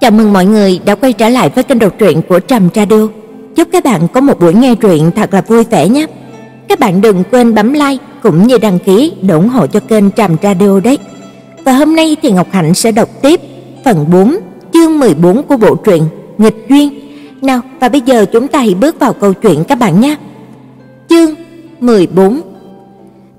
Chào mừng mọi người đã quay trở lại với kênh đọc truyện của Trầm Radio. Chúc các bạn có một buổi nghe truyện thật là vui vẻ nhé. Các bạn đừng quên bấm like cũng như đăng ký để ủng hộ cho kênh Trầm Radio đấy. Và hôm nay thì Ngọc Hạnh sẽ đọc tiếp phần 4, chương 14 của bộ truyện Nghịch duyên. Nào, và bây giờ chúng ta hãy bước vào câu chuyện các bạn nhé. Chương 14.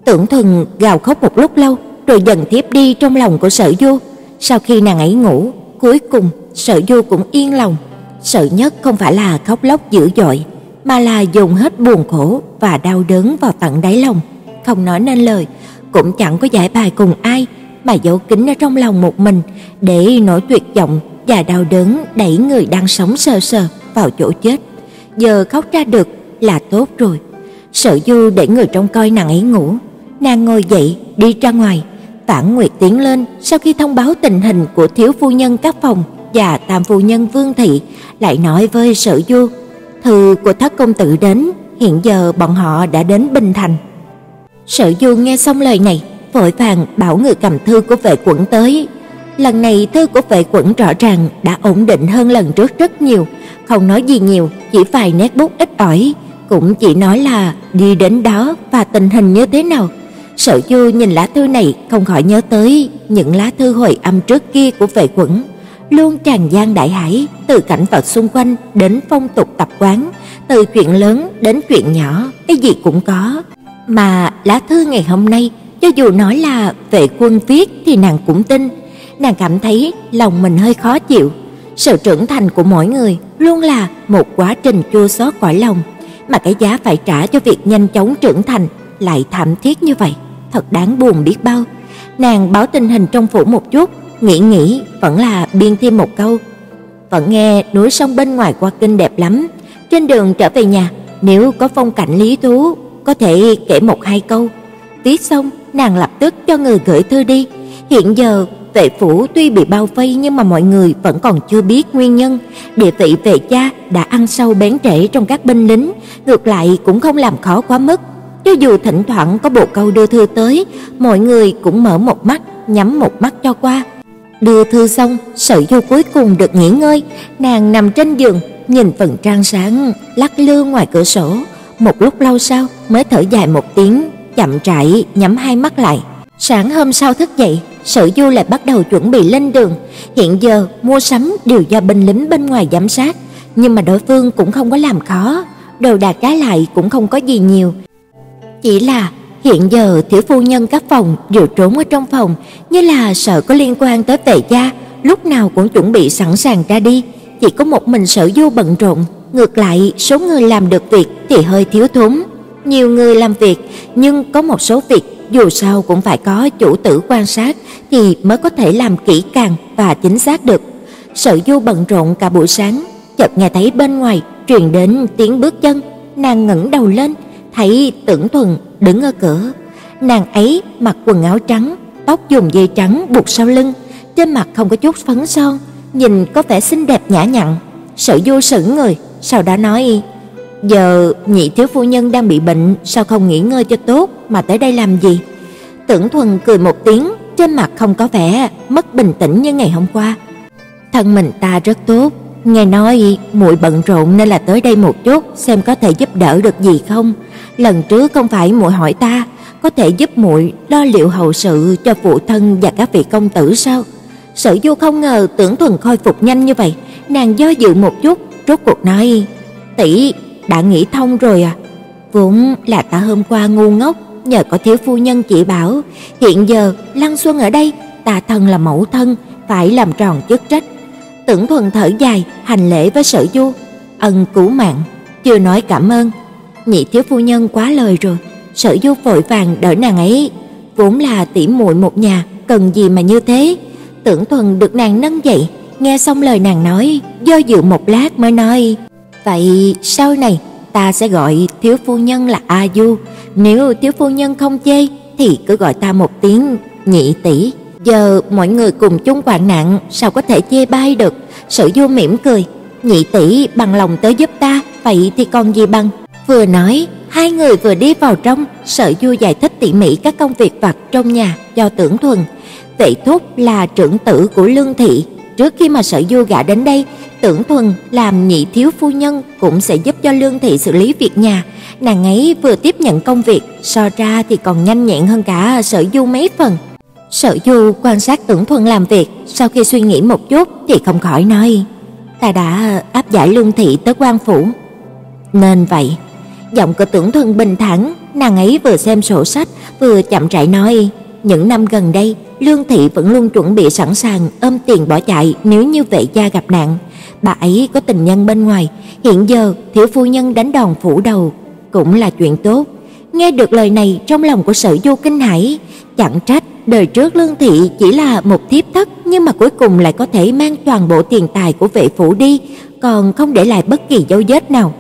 Tưởng Thần gào khóc một lúc lâu, rồi dần thiếp đi trong lòng của Sở Du. Sau khi nàng ấy ngủ, cuối cùng Sở Du cũng yên lòng. Sợ nhất không phải là khóc lóc dữ dội, mà là dùng hết buồn khổ và đau đớn vào tận đáy lòng, không nói nên lời, cũng chẳng có giải bài cùng ai, mà giấu kín ở trong lòng một mình để nỗi tuyệt vọng và đau đớn đẩy người đang sống sờ sờ vào chỗ chết. Giờ khóc ra được là tốt rồi. Sở Du để người trông coi nàng ấy ngủ, nàng ngồi dậy đi ra ngoài, Vãn Nguyệt tiến lên sau khi thông báo tình hình của thiếu phu nhân các phòng và tam phu nhân Vương thị, lại nói với Sở Du, thư của thất công tử đến, hiện giờ bọn họ đã đến Bình Thành. Sở Du nghe xong lời này, vội vàng bảo người cầm thư của vệ quận tới. Lần này thư của vệ quận rõ ràng đã ổn định hơn lần trước rất nhiều, không nói gì nhiều, chỉ vài nét bút ít ỏi, cũng chỉ nói là đi đến đó và tình hình như thế nào. Sở Du nhìn lá thư này không khỏi nhớ tới những lá thư hồi âm trước kia của vệ quẩn, luôn tràn gian đại hải, từ cảnh vật xung quanh đến phong tục tập quán, từ chuyện lớn đến chuyện nhỏ, cái gì cũng có. Mà lá thư ngày hôm nay, cho dù nói là vệ quân viết thì nàng cũng tin, nàng cảm thấy lòng mình hơi khó chịu. Sự trưởng thành của mỗi người luôn là một quá trình chua xót cõi lòng, mà cái giá phải trả cho việc nhanh chóng trưởng thành lại thảm thiết như vậy thật đáng buồn biết bao. Nàng báo tình hình trong phủ một chút, nghĩ nghĩ vẫn là biên thêm một câu. Vẫn nghe núi sông bên ngoài qua kinh đẹp lắm, trên đường trở về nhà, nếu có phong cảnh lý thú, có thể kể một hai câu. Viết xong, nàng lập tức cho người gửi thư đi. Hiện giờ vệ phủ tuy bị bao vây nhưng mà mọi người vẫn còn chưa biết nguyên nhân. Địa vị vệ cha đã ăn sâu bén rễ trong các binh lính, ngược lại cũng không làm khó quá mức. Cho dù thỉnh thoảng có bộ câu đưa thư tới, mọi người cũng mở một mắt, nhắm một mắt cho qua. Đưa thư xong, Sở Du cuối cùng được nghỉ ngơi, nàng nằm trên giường, nhìn phần trăng sáng lắc lư ngoài cửa sổ, một lúc lâu sau mới thở dài một tiếng, chậm rãi nhắm hai mắt lại. Sáng hôm sau thức dậy, Sở Du lại bắt đầu chuẩn bị lên đường. Hiện giờ mua sắm đều do binh lính bên ngoài giám sát, nhưng mà đối phương cũng không có làm khó, đồ đạc trái lại cũng không có gì nhiều, chỉ là hiện giờ tiểu phu nhân các phòng đều trốn ở trong phòng, như là sợ có liên quan tới vệ gia, lúc nào cũng chuẩn bị sẵn sàng ra đi, chỉ có một mình Sở Du bận rộn, ngược lại số người làm được việc thì hơi thiếu thốn. Nhiều người làm việc, nhưng có một số việc dù sao cũng phải có chủ tử quan sát thì mới có thể làm kỹ càng và chính xác được. Sở Du bận rộn cả buổi sáng, chợt nghe thấy bên ngoài truyền đến tiếng bước chân, nàng ngẩng đầu lên, thấy Tưởng Thuần đứng ở cửa. Nàng ấy mặc quần áo trắng, tóc dùng dây trắng buộc sau lưng, trên mặt không có chút phấn son, nhìn có vẻ xinh đẹp nhã nhặn. Sở Du sững người, sau đó nói: "Giờ nhị thiếu phu nhân đang bị bệnh, sao không nghỉ ngơi cho tốt mà tới đây làm gì?" Tưởng Thuần cười một tiếng, trên mặt không có vẻ mất bình tĩnh như ngày hôm qua. Thân mình ta rất tốt, nghe nói muội bận rộn nên là tới đây một chút xem có thể giúp đỡ được gì không. Lần trước không phải muội hỏi ta có thể giúp muội lo liệu hậu sự cho phụ thân và các vị công tử sao? Sở Du không ngờ Tưởng Thuần khôi phục nhanh như vậy, nàng do dự một chút, rốt cuộc nói: "Tỷ, đã nghĩ thông rồi à? Vốn là ta hôm qua ngu ngốc, nhờ có thiếu phu nhân chỉ bảo, hiện giờ Lăng Xuân ở đây, ta thân là mẫu thân, phải làm tròn chức trách." Tưởng Thuần thở dài, hành lễ với Sở Du, ân cứu mạng, chưa nói cảm ơn, nhị thiếu phu nhân quá lời rồi. Sở Du vội vàng đỡ nàng ấy, vốn là tỷ muội một nhà, cần gì mà như thế. Tưởng Thuần được nàng nâng dậy, nghe xong lời nàng nói, do dự một lát mới nói: "Vậy sau này ta sẽ gọi thiếu phu nhân là A Du, nếu thiếu phu nhân không chê thì cứ gọi ta một tiếng nhị tỷ." Giờ mọi người cùng chung hoạn nạn, sao có thể chê bai được? Sở Du mỉm cười, "Nhị tỷ bằng lòng tới giúp ta, vậy thì còn gì bằng?" Vừa nói, hai người vừa đi vào trong, Sở Du giải thích tỉ mỉ các công việc vặt trong nhà cho Tưởng Thuần. Vệ Thúc là trưởng tử của Lương thị, trước khi mà Sở Du gả đến đây, Tưởng Thuần làm nhị thiếu phu nhân cũng sẽ giúp cho Lương thị xử lý việc nhà. Nàng ấy vừa tiếp nhận công việc, so ra thì còn nhanh nhẹn hơn cả Sở Du mấy phần. Sở Du quan sát Tưởng Thuần làm việc, sau khi suy nghĩ một chút thì không khỏi nói: "Ta đã áp giải Lương thị tới quan phủ." Nên vậy, giọng của Tưởng Thuần bình thản, nàng ấy vừa xem sổ sách, vừa chậm rãi nói: "Những năm gần đây, Lương thị vẫn luôn chuẩn bị sẵn sàng ôm tiền bỏ chạy nếu như vệ gia gặp nạn. Bà ấy có tình nhân bên ngoài, hiện giờ thiếu phu nhân đánh đòn phủ đầu cũng là chuyện tốt." Nghe được lời này, trong lòng của Sở Du kinh hãi, chẳng trách đời trước Lương thị chỉ là một thiếp thất, nhưng mà cuối cùng lại có thể mang toàn bộ tiền tài của vệ phủ đi, còn không để lại bất kỳ dấu vết nào,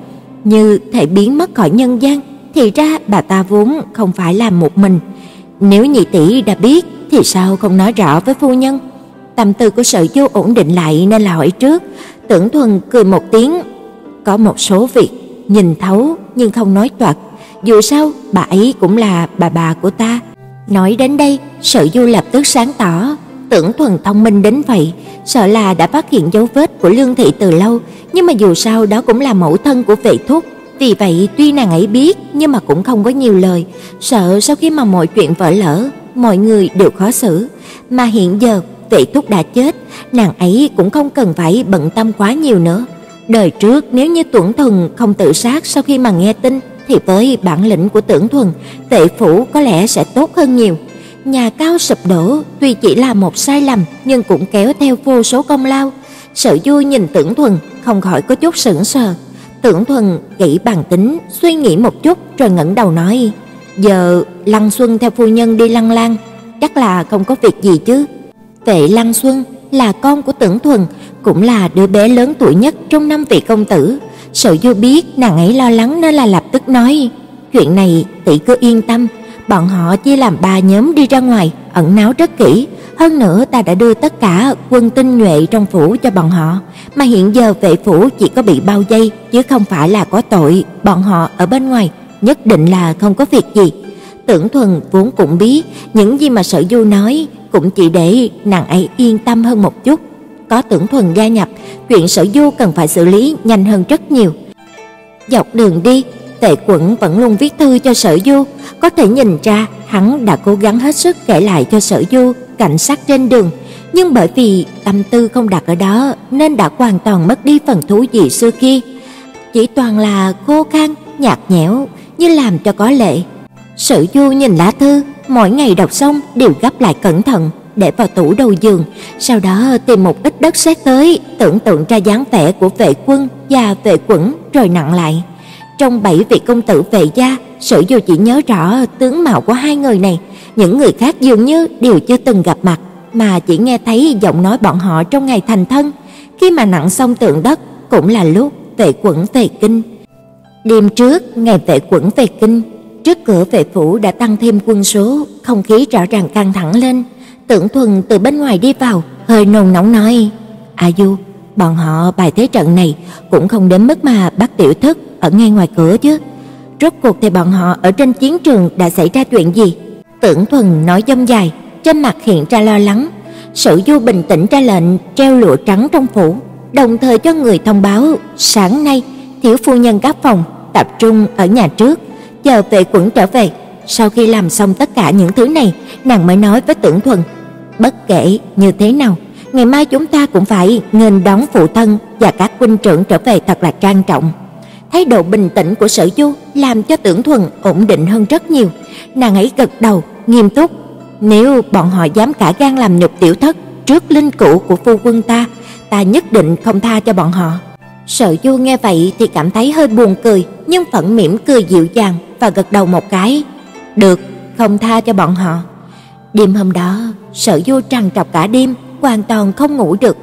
như thể biến mất khỏi nhân gian. Thì ra bà ta vốn không phải là một mình. Nếu nhị tỷ đã biết thì sao không nói rõ với phu nhân? Tâm tư của Sở Du ổn định lại nên là hỏi trước. Tưởng Thuần cười một tiếng, có một số việc nhìn thấu nhưng không nói toạc, dù sao bà ấy cũng là bà bà của ta. Nói đến đây, Sở Du lập tức sáng tỏ, Tưởng Thuần thông minh đến vậy, sợ là đã phát hiện dấu vết của Lương thị từ lâu, nhưng mà dù sao đó cũng là mẫu thân của Vệ Thúc, vì vậy tuy nàng ấy biết nhưng mà cũng không có nhiều lời, sợ sau khi mà mọi chuyện vỡ lỡ, mọi người đều khó xử, mà hiện giờ Vệ Thúc đã chết, nàng ấy cũng không cần phải bận tâm quá nhiều nữa. Đời trước nếu như Tưởng Thuần không tự sát sau khi mà nghe tin thì với bản lĩnh của Tưởng Thuần, Vệ phủ có lẽ sẽ tốt hơn nhiều. Nhà cao sụp đổ tuy chỉ là một sai lầm nhưng cũng kéo theo vô số công lao. Sở Du nhìn Tưởng Thuần không khỏi có chút sững sờ. Tưởng Thuần kỹ bằng tính, suy nghĩ một chút rồi ngẩng đầu nói: "Giờ Lăng Xuân theo phu nhân đi Lăng Lang, chắc là không có việc gì chứ?" Tệ Lăng Xuân là con của Tưởng Thuần, cũng là đứa bé lớn tuổi nhất trong năm vị công tử. Sở Du biết nàng ấy lo lắng nên là lập tức nói: "Chuyện này tỷ cứ yên tâm, bọn họ chia làm ba nhóm đi ra ngoài, ẩn náu rất kỹ, hơn nữa ta đã đưa tất cả quân tinh nhuệ trong phủ cho bọn họ, mà hiện giờ vệ phủ chỉ có bị bao vây chứ không phải là có tội, bọn họ ở bên ngoài nhất định là không có việc gì." Tưởng Thuần vốn cũng biết những gì mà Sở Du nói cũng chỉ để nàng ấy yên tâm hơn một chút. Có Tưởng Thuần gia nhập, chuyện Sở Du cần phải xử lý nhanh hơn rất nhiều. Dọc đường đi, Tệ Quẩn vẫn luôn viết thư cho Sở Du, có thể nhìn ra hắn đã cố gắng hết sức kể lại cho Sở Du cảnh sát trên đường, nhưng bởi vì tâm tư không đặt ở đó nên đã hoàn toàn mất đi phần thú vị xưa kia. Chỉ toàn là khô khan, nhạt nhẽo, như làm cho có lệ. Sở Du nhìn lá thư, mỗi ngày đọc xong đều gấp lại cẩn thận, để vào tủ đầu giường, sau đó tìm một ít đất sét tới, tưởng tượng ra dáng vẻ của vệ quân và vệ quẩn rồi nặng lại. Trong bảy vị công tử vệ gia, Sở Du chỉ nhớ rõ tướng mạo của hai người này, những người khác dường như đều chưa từng gặp mặt, mà chỉ nghe thấy giọng nói bọn họ trong ngày thành thân. Khi mà nặng xong tượng đất, cũng là lúc vệ quẩn về kinh. Đêm trước, ngày vệ quẩn về kinh, trước cửa vệ phủ đã tăng thêm quân số, không khí rõ ràng căng thẳng lên. Tưởng Thuần từ bên ngoài đi vào, hơi nồng nóng nói: "A Du, bọn họ bài thế trận này cũng không đến mức mà bắt tiểu thất ở ngay ngoài cửa chứ. Rốt cuộc thì bọn họ ở trên chiến trường đã xảy ra chuyện gì?" Tưởng Thuần nói dông dài, trên mặt hiện ra lo lắng. Sử Du bình tĩnh ra lệnh treo lụa trắng trong phủ, đồng thời cho người thông báo sáng nay thiếu phu nhân các phòng tập trung ở nhà trước, chờ vệ quẩn trở về. Sau khi làm xong tất cả những thứ này, nàng mới nói với Tưởng Thuần, bất kể như thế nào, ngày mai chúng ta cũng phải nghênh đón phụ thân và các huynh trưởng trở về thật là trang trọng. Thái độ bình tĩnh của Sở Du làm cho Tưởng Thuần ổn định hơn rất nhiều. Nàng ấy gật đầu, nghiêm túc, nếu bọn họ dám cả gan làm nhục tiểu thất trước linh cữu của phu quân ta, ta nhất định không tha cho bọn họ. Sở Du nghe vậy thì cảm thấy hơi buồn cười, nhưng vẫn mỉm cười dịu dàng và gật đầu một cái. Được, không tha cho bọn họ. Đêm hôm đó, Sở Du trằn trọc cả đêm, hoàn toàn không ngủ được.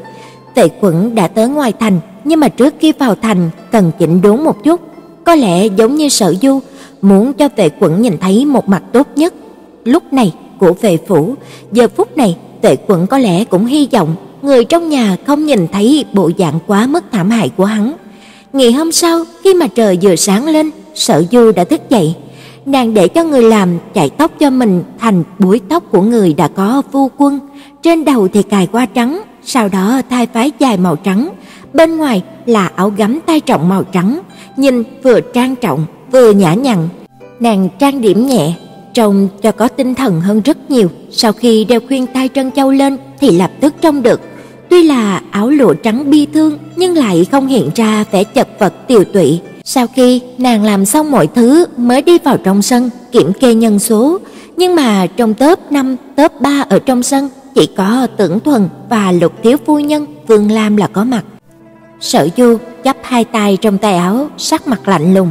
Tề Quẩn đã tới ngoài thành, nhưng mà trước khi vào thành cần chỉnh đốn một chút, có lẽ giống như Sở Du muốn cho Tệ Quẩn nhìn thấy một mặt tốt nhất. Lúc này của vệ phủ, giờ phút này Tệ Quẩn có lẽ cũng hy vọng người trong nhà không nhìn thấy bộ dạng quá mức thảm hại của hắn. Ngày hôm sau, khi mà trời vừa sáng lên, Sở Du đã thức dậy, nàng để cho người làm chạy tóc cho mình thành búi tóc của người đã có phu quân, trên đầu thì cài hoa trắng, sau đó thay váy dài màu trắng, bên ngoài là áo gấm tay trọng màu trắng, nhìn vừa trang trọng vừa nhã nhặn. Nàng trang điểm nhẹ, trông cho có tinh thần hơn rất nhiều, sau khi đeo khuyên tai trân châu lên thì lập tức trông được. Tuy là áo lụa trắng bi thương nhưng lại không hiện ra vẻ chật vật tiều tụy. Sau khi nàng làm xong mọi thứ mới đi vào trong sân kiểm kê nhân số, nhưng mà trong top 5, top 3 ở trong sân chỉ có Tưởng Thuần và Lục thiếu phu nhân Vương Lam là có mặt. Sở Du chắp hai tay trong tay áo, sắc mặt lạnh lùng.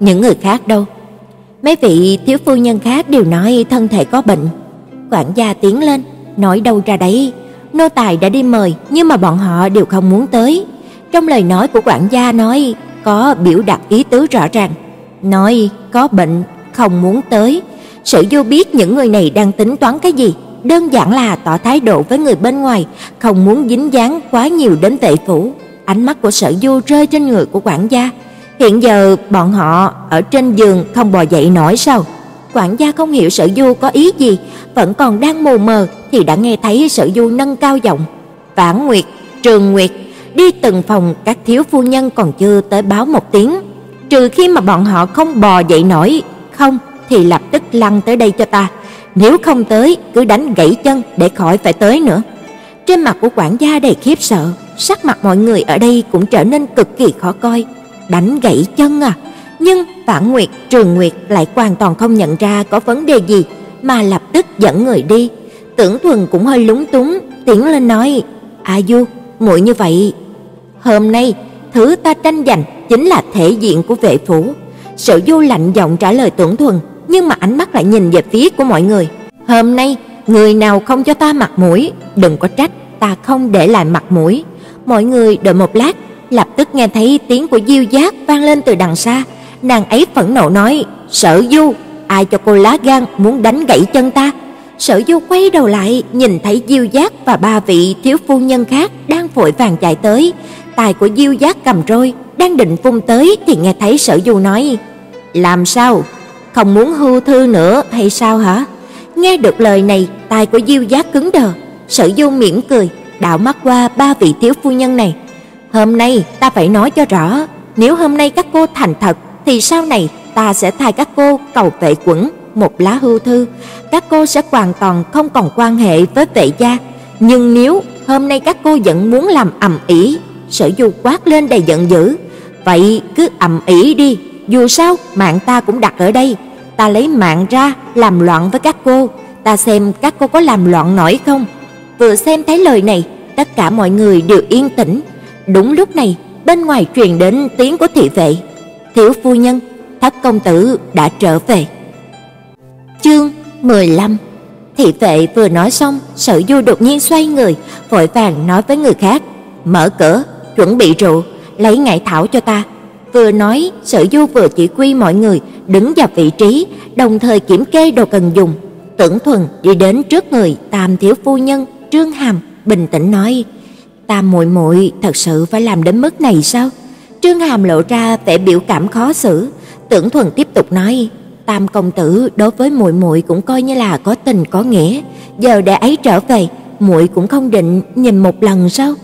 Những người khác đâu? Mấy vị thiếu phu nhân khác đều nói thân thể có bệnh. Quản gia tiến lên, nói đâu ra đấy, nô tài đã đi mời nhưng mà bọn họ đều không muốn tới. Trong lời nói của quản gia nói có biểu đạt ý tứ rõ ràng, nói có bệnh không muốn tới. Sở Du biết những người này đang tính toán cái gì, đơn giản là tỏ thái độ với người bên ngoài, không muốn dính dáng quá nhiều đến vệ phủ. Ánh mắt của Sở Du rơi trên người của quản gia. Hiện giờ bọn họ ở trên giường không bò dậy nổi sao? Quản gia không hiểu Sở Du có ý gì, vẫn còn đang mù mờ thì đã nghe thấy Sở Du nâng cao giọng, "Vãn Nguyệt, Trường Nguyệt, đi từng phòng các thiếu phu nhân còn chưa tới báo một tiếng, trừ khi mà bọn họ không bò dậy nổi, không thì lập tức lăn tới đây cho ta, nếu không tới cứ đánh gãy chân để khỏi phải tới nữa." Trên mặt của quản gia đầy khiếp sợ, sắc mặt mọi người ở đây cũng trở nên cực kỳ khó coi. Đánh gãy chân à? Nhưng Vãn Nguyệt, Trường Nguyệt lại hoàn toàn không nhận ra có vấn đề gì, mà lập tức dẫn người đi. Tưởng Thuần cũng hơi lúng túng, tiến lên nói: "A Du, muội như vậy, hôm nay thứ ta tranh giành chính là thể diện của vệ phủ." Sở Du lạnh giọng trả lời Tưởng Thuần, nhưng mà ánh mắt lại nhìn về phía của mọi người. "Hôm nay người nào không cho ta mặt mũi, đừng có trách ta không để lại mặt mũi." Mọi người đợi một lát, lập tức nghe thấy tiếng của Diêu Giác vang lên từ đằng xa. Nàng ấy phẫn nộ nói: "Sở Du, ai cho cô lá gan muốn đánh gãy chân ta?" Sở Du quay đầu lại, nhìn thấy Diêu Giác và ba vị thiếu phu nhân khác đang vội vàng chạy tới. Tài của Diêu Giác cầm roi, đang định vung tới thì nghe thấy Sở Du nói: "Làm sao? Không muốn hưu thư nữa hay sao hả?" Nghe được lời này, tài của Diêu Giác cứng đờ. Sở Du mỉm cười, đảo mắt qua ba vị thiếu phu nhân này. Hôm nay ta phải nói cho rõ, nếu hôm nay các cô thành thật thì sau này ta sẽ thay các cô cầu vệ quẩn một lá hưu thư, các cô sẽ hoàn toàn không còn quan hệ với vệ gia. Nhưng nếu hôm nay các cô vẫn muốn làm ầm ĩ, Sở Du quát lên đầy giận dữ, vậy cứ ầm ĩ đi, dù sao mạng ta cũng đặt ở đây, ta lấy mạng ra làm loạn với các cô, ta xem các cô có làm loạn nổi không. Vừa xem thấy lời này, tất cả mọi người đều yên tĩnh. Đúng lúc này, bên ngoài truyền đến tiếng của thị vệ. "Thiếu phu nhân, thất công tử đã trở về." Chương 15 Thị vệ vừa nói xong, Sở Du đột nhiên xoay người, vội vàng nói với người khác: "Mở cửa, chuẩn bị rượu, lấy ngải thảo cho ta." Vừa nói, Sở Du vừa chỉ quy mọi người đứng vào vị trí, đồng thời kiểm kê đồ cần dùng. Tưởng Thuần đi đến trước người Tam thiếu phu nhân, Trương Hàm bình tĩnh nói: "Tam muội muội thật sự phải làm đến mức này sao?" Trương Hàm lộ ra vẻ biểu cảm khó xử, Tưởng Thuần tiếp tục nói: "Tam công tử đối với muội muội cũng coi như là có tình có nghĩa, giờ để ấy trở về, muội cũng không định nhìn một lần sao?"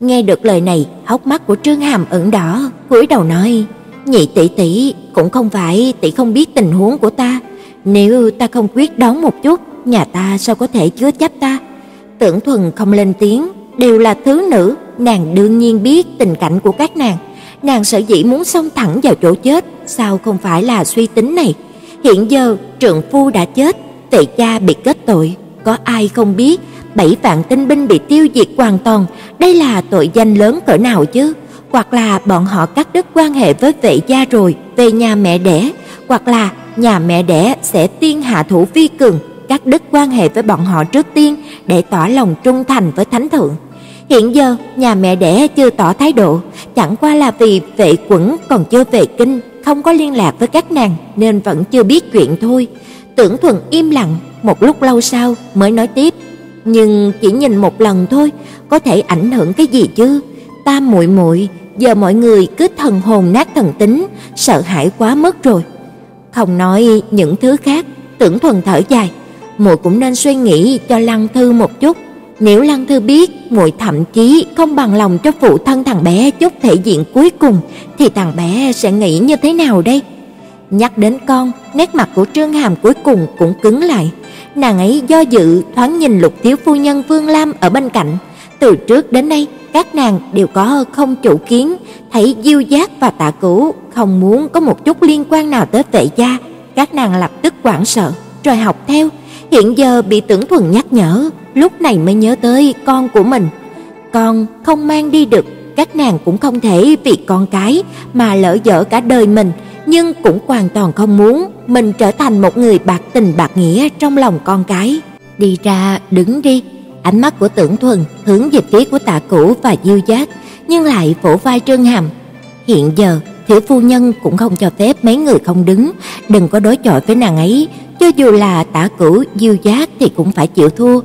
Nghe được lời này, hốc mắt của Trương Hàm ửng đỏ, cúi đầu nói: "Nhị tỷ tỷ, cũng không phải tỷ không biết tình huống của ta, nếu ta không quyết đoán một chút, nhà ta sao có thể chứa chấp ta?" Tưởng Thuần không lên tiếng, đều là thứ nữ, nàng đương nhiên biết tình cảnh của các nàng. Nàng sở dĩ muốn xông thẳng vào chỗ chết, sao không phải là suy tính này. Hiện giờ trượng phu đã chết, tệ cha bị kết tội, có ai không biết bảy vạn tinh binh bị tiêu diệt hoàn toàn, đây là tội danh lớn cỡ nào chứ? Hoặc là bọn họ cắt đứt quan hệ với vệ gia rồi, về nhà mẹ đẻ, hoặc là nhà mẹ đẻ sẽ tiên hạ thủ vi cường, cắt đứt quan hệ với bọn họ trước tiên để tỏ lòng trung thành với thánh thượng. Hiện giờ nhà mẹ đẻ chưa tỏ thái độ, chẳng qua là vì vệ quẩn còn chưa về kinh, không có liên lạc với các nàng nên vẫn chưa biết chuyện thôi. Tưởng Thuần im lặng, một lúc lâu sau mới nói tiếp, nhưng chỉ nhìn một lần thôi, có thể ảnh hưởng cái gì chứ? ta muội muội, giờ mọi người cứ thần hồn nát thần tính, sợ hãi quá mất rồi. Không nói những thứ khác, Tưởng Thuần thở dài, muội cũng nên suy nghĩ cho Lăng Thư một chút. Nếu Lăng Thư biết muội thậm chí không bằng lòng cho phụ thân thằng bé chút thể diện cuối cùng thì thằng bé sẽ nghĩ như thế nào đây? Nhắc đến con, nét mặt của Trương Hàm cuối cùng cũng cứng lại. Nàng ấy do dự thoáng nhìn Lục thiếu phu nhân Vương Lam ở bên cạnh, từ trước đến nay các nàng đều có không chủ kiến, thấy Diêu Giác và Tạ Cửu không muốn có một chút liên quan nào tới Vệ gia, các nàng lập tức hoảng sợ, rồi học theo. Hiện giờ bị Tưởng Thuần nhắc nhở, lúc này mới nhớ tới con của mình. Con không mang đi được, các nàng cũng không thể vì con cái mà lỡ dở cả đời mình, nhưng cũng hoàn toàn không muốn mình trở thành một người bạc tình bạc nghĩa trong lòng con cái. Đi ra, đứng đi. Ánh mắt của Tưởng Thuần hướng về phía của Tạ Cửu và Diêu Giác, nhưng lại vỗ vai Trương Hàm. Hiện giờ, thiếu phu nhân cũng không cho phép mấy người không đứng, đừng có đối chọi với nàng ấy, cho dù là Tả Cửu, Diêu Giác thì cũng phải chịu thua.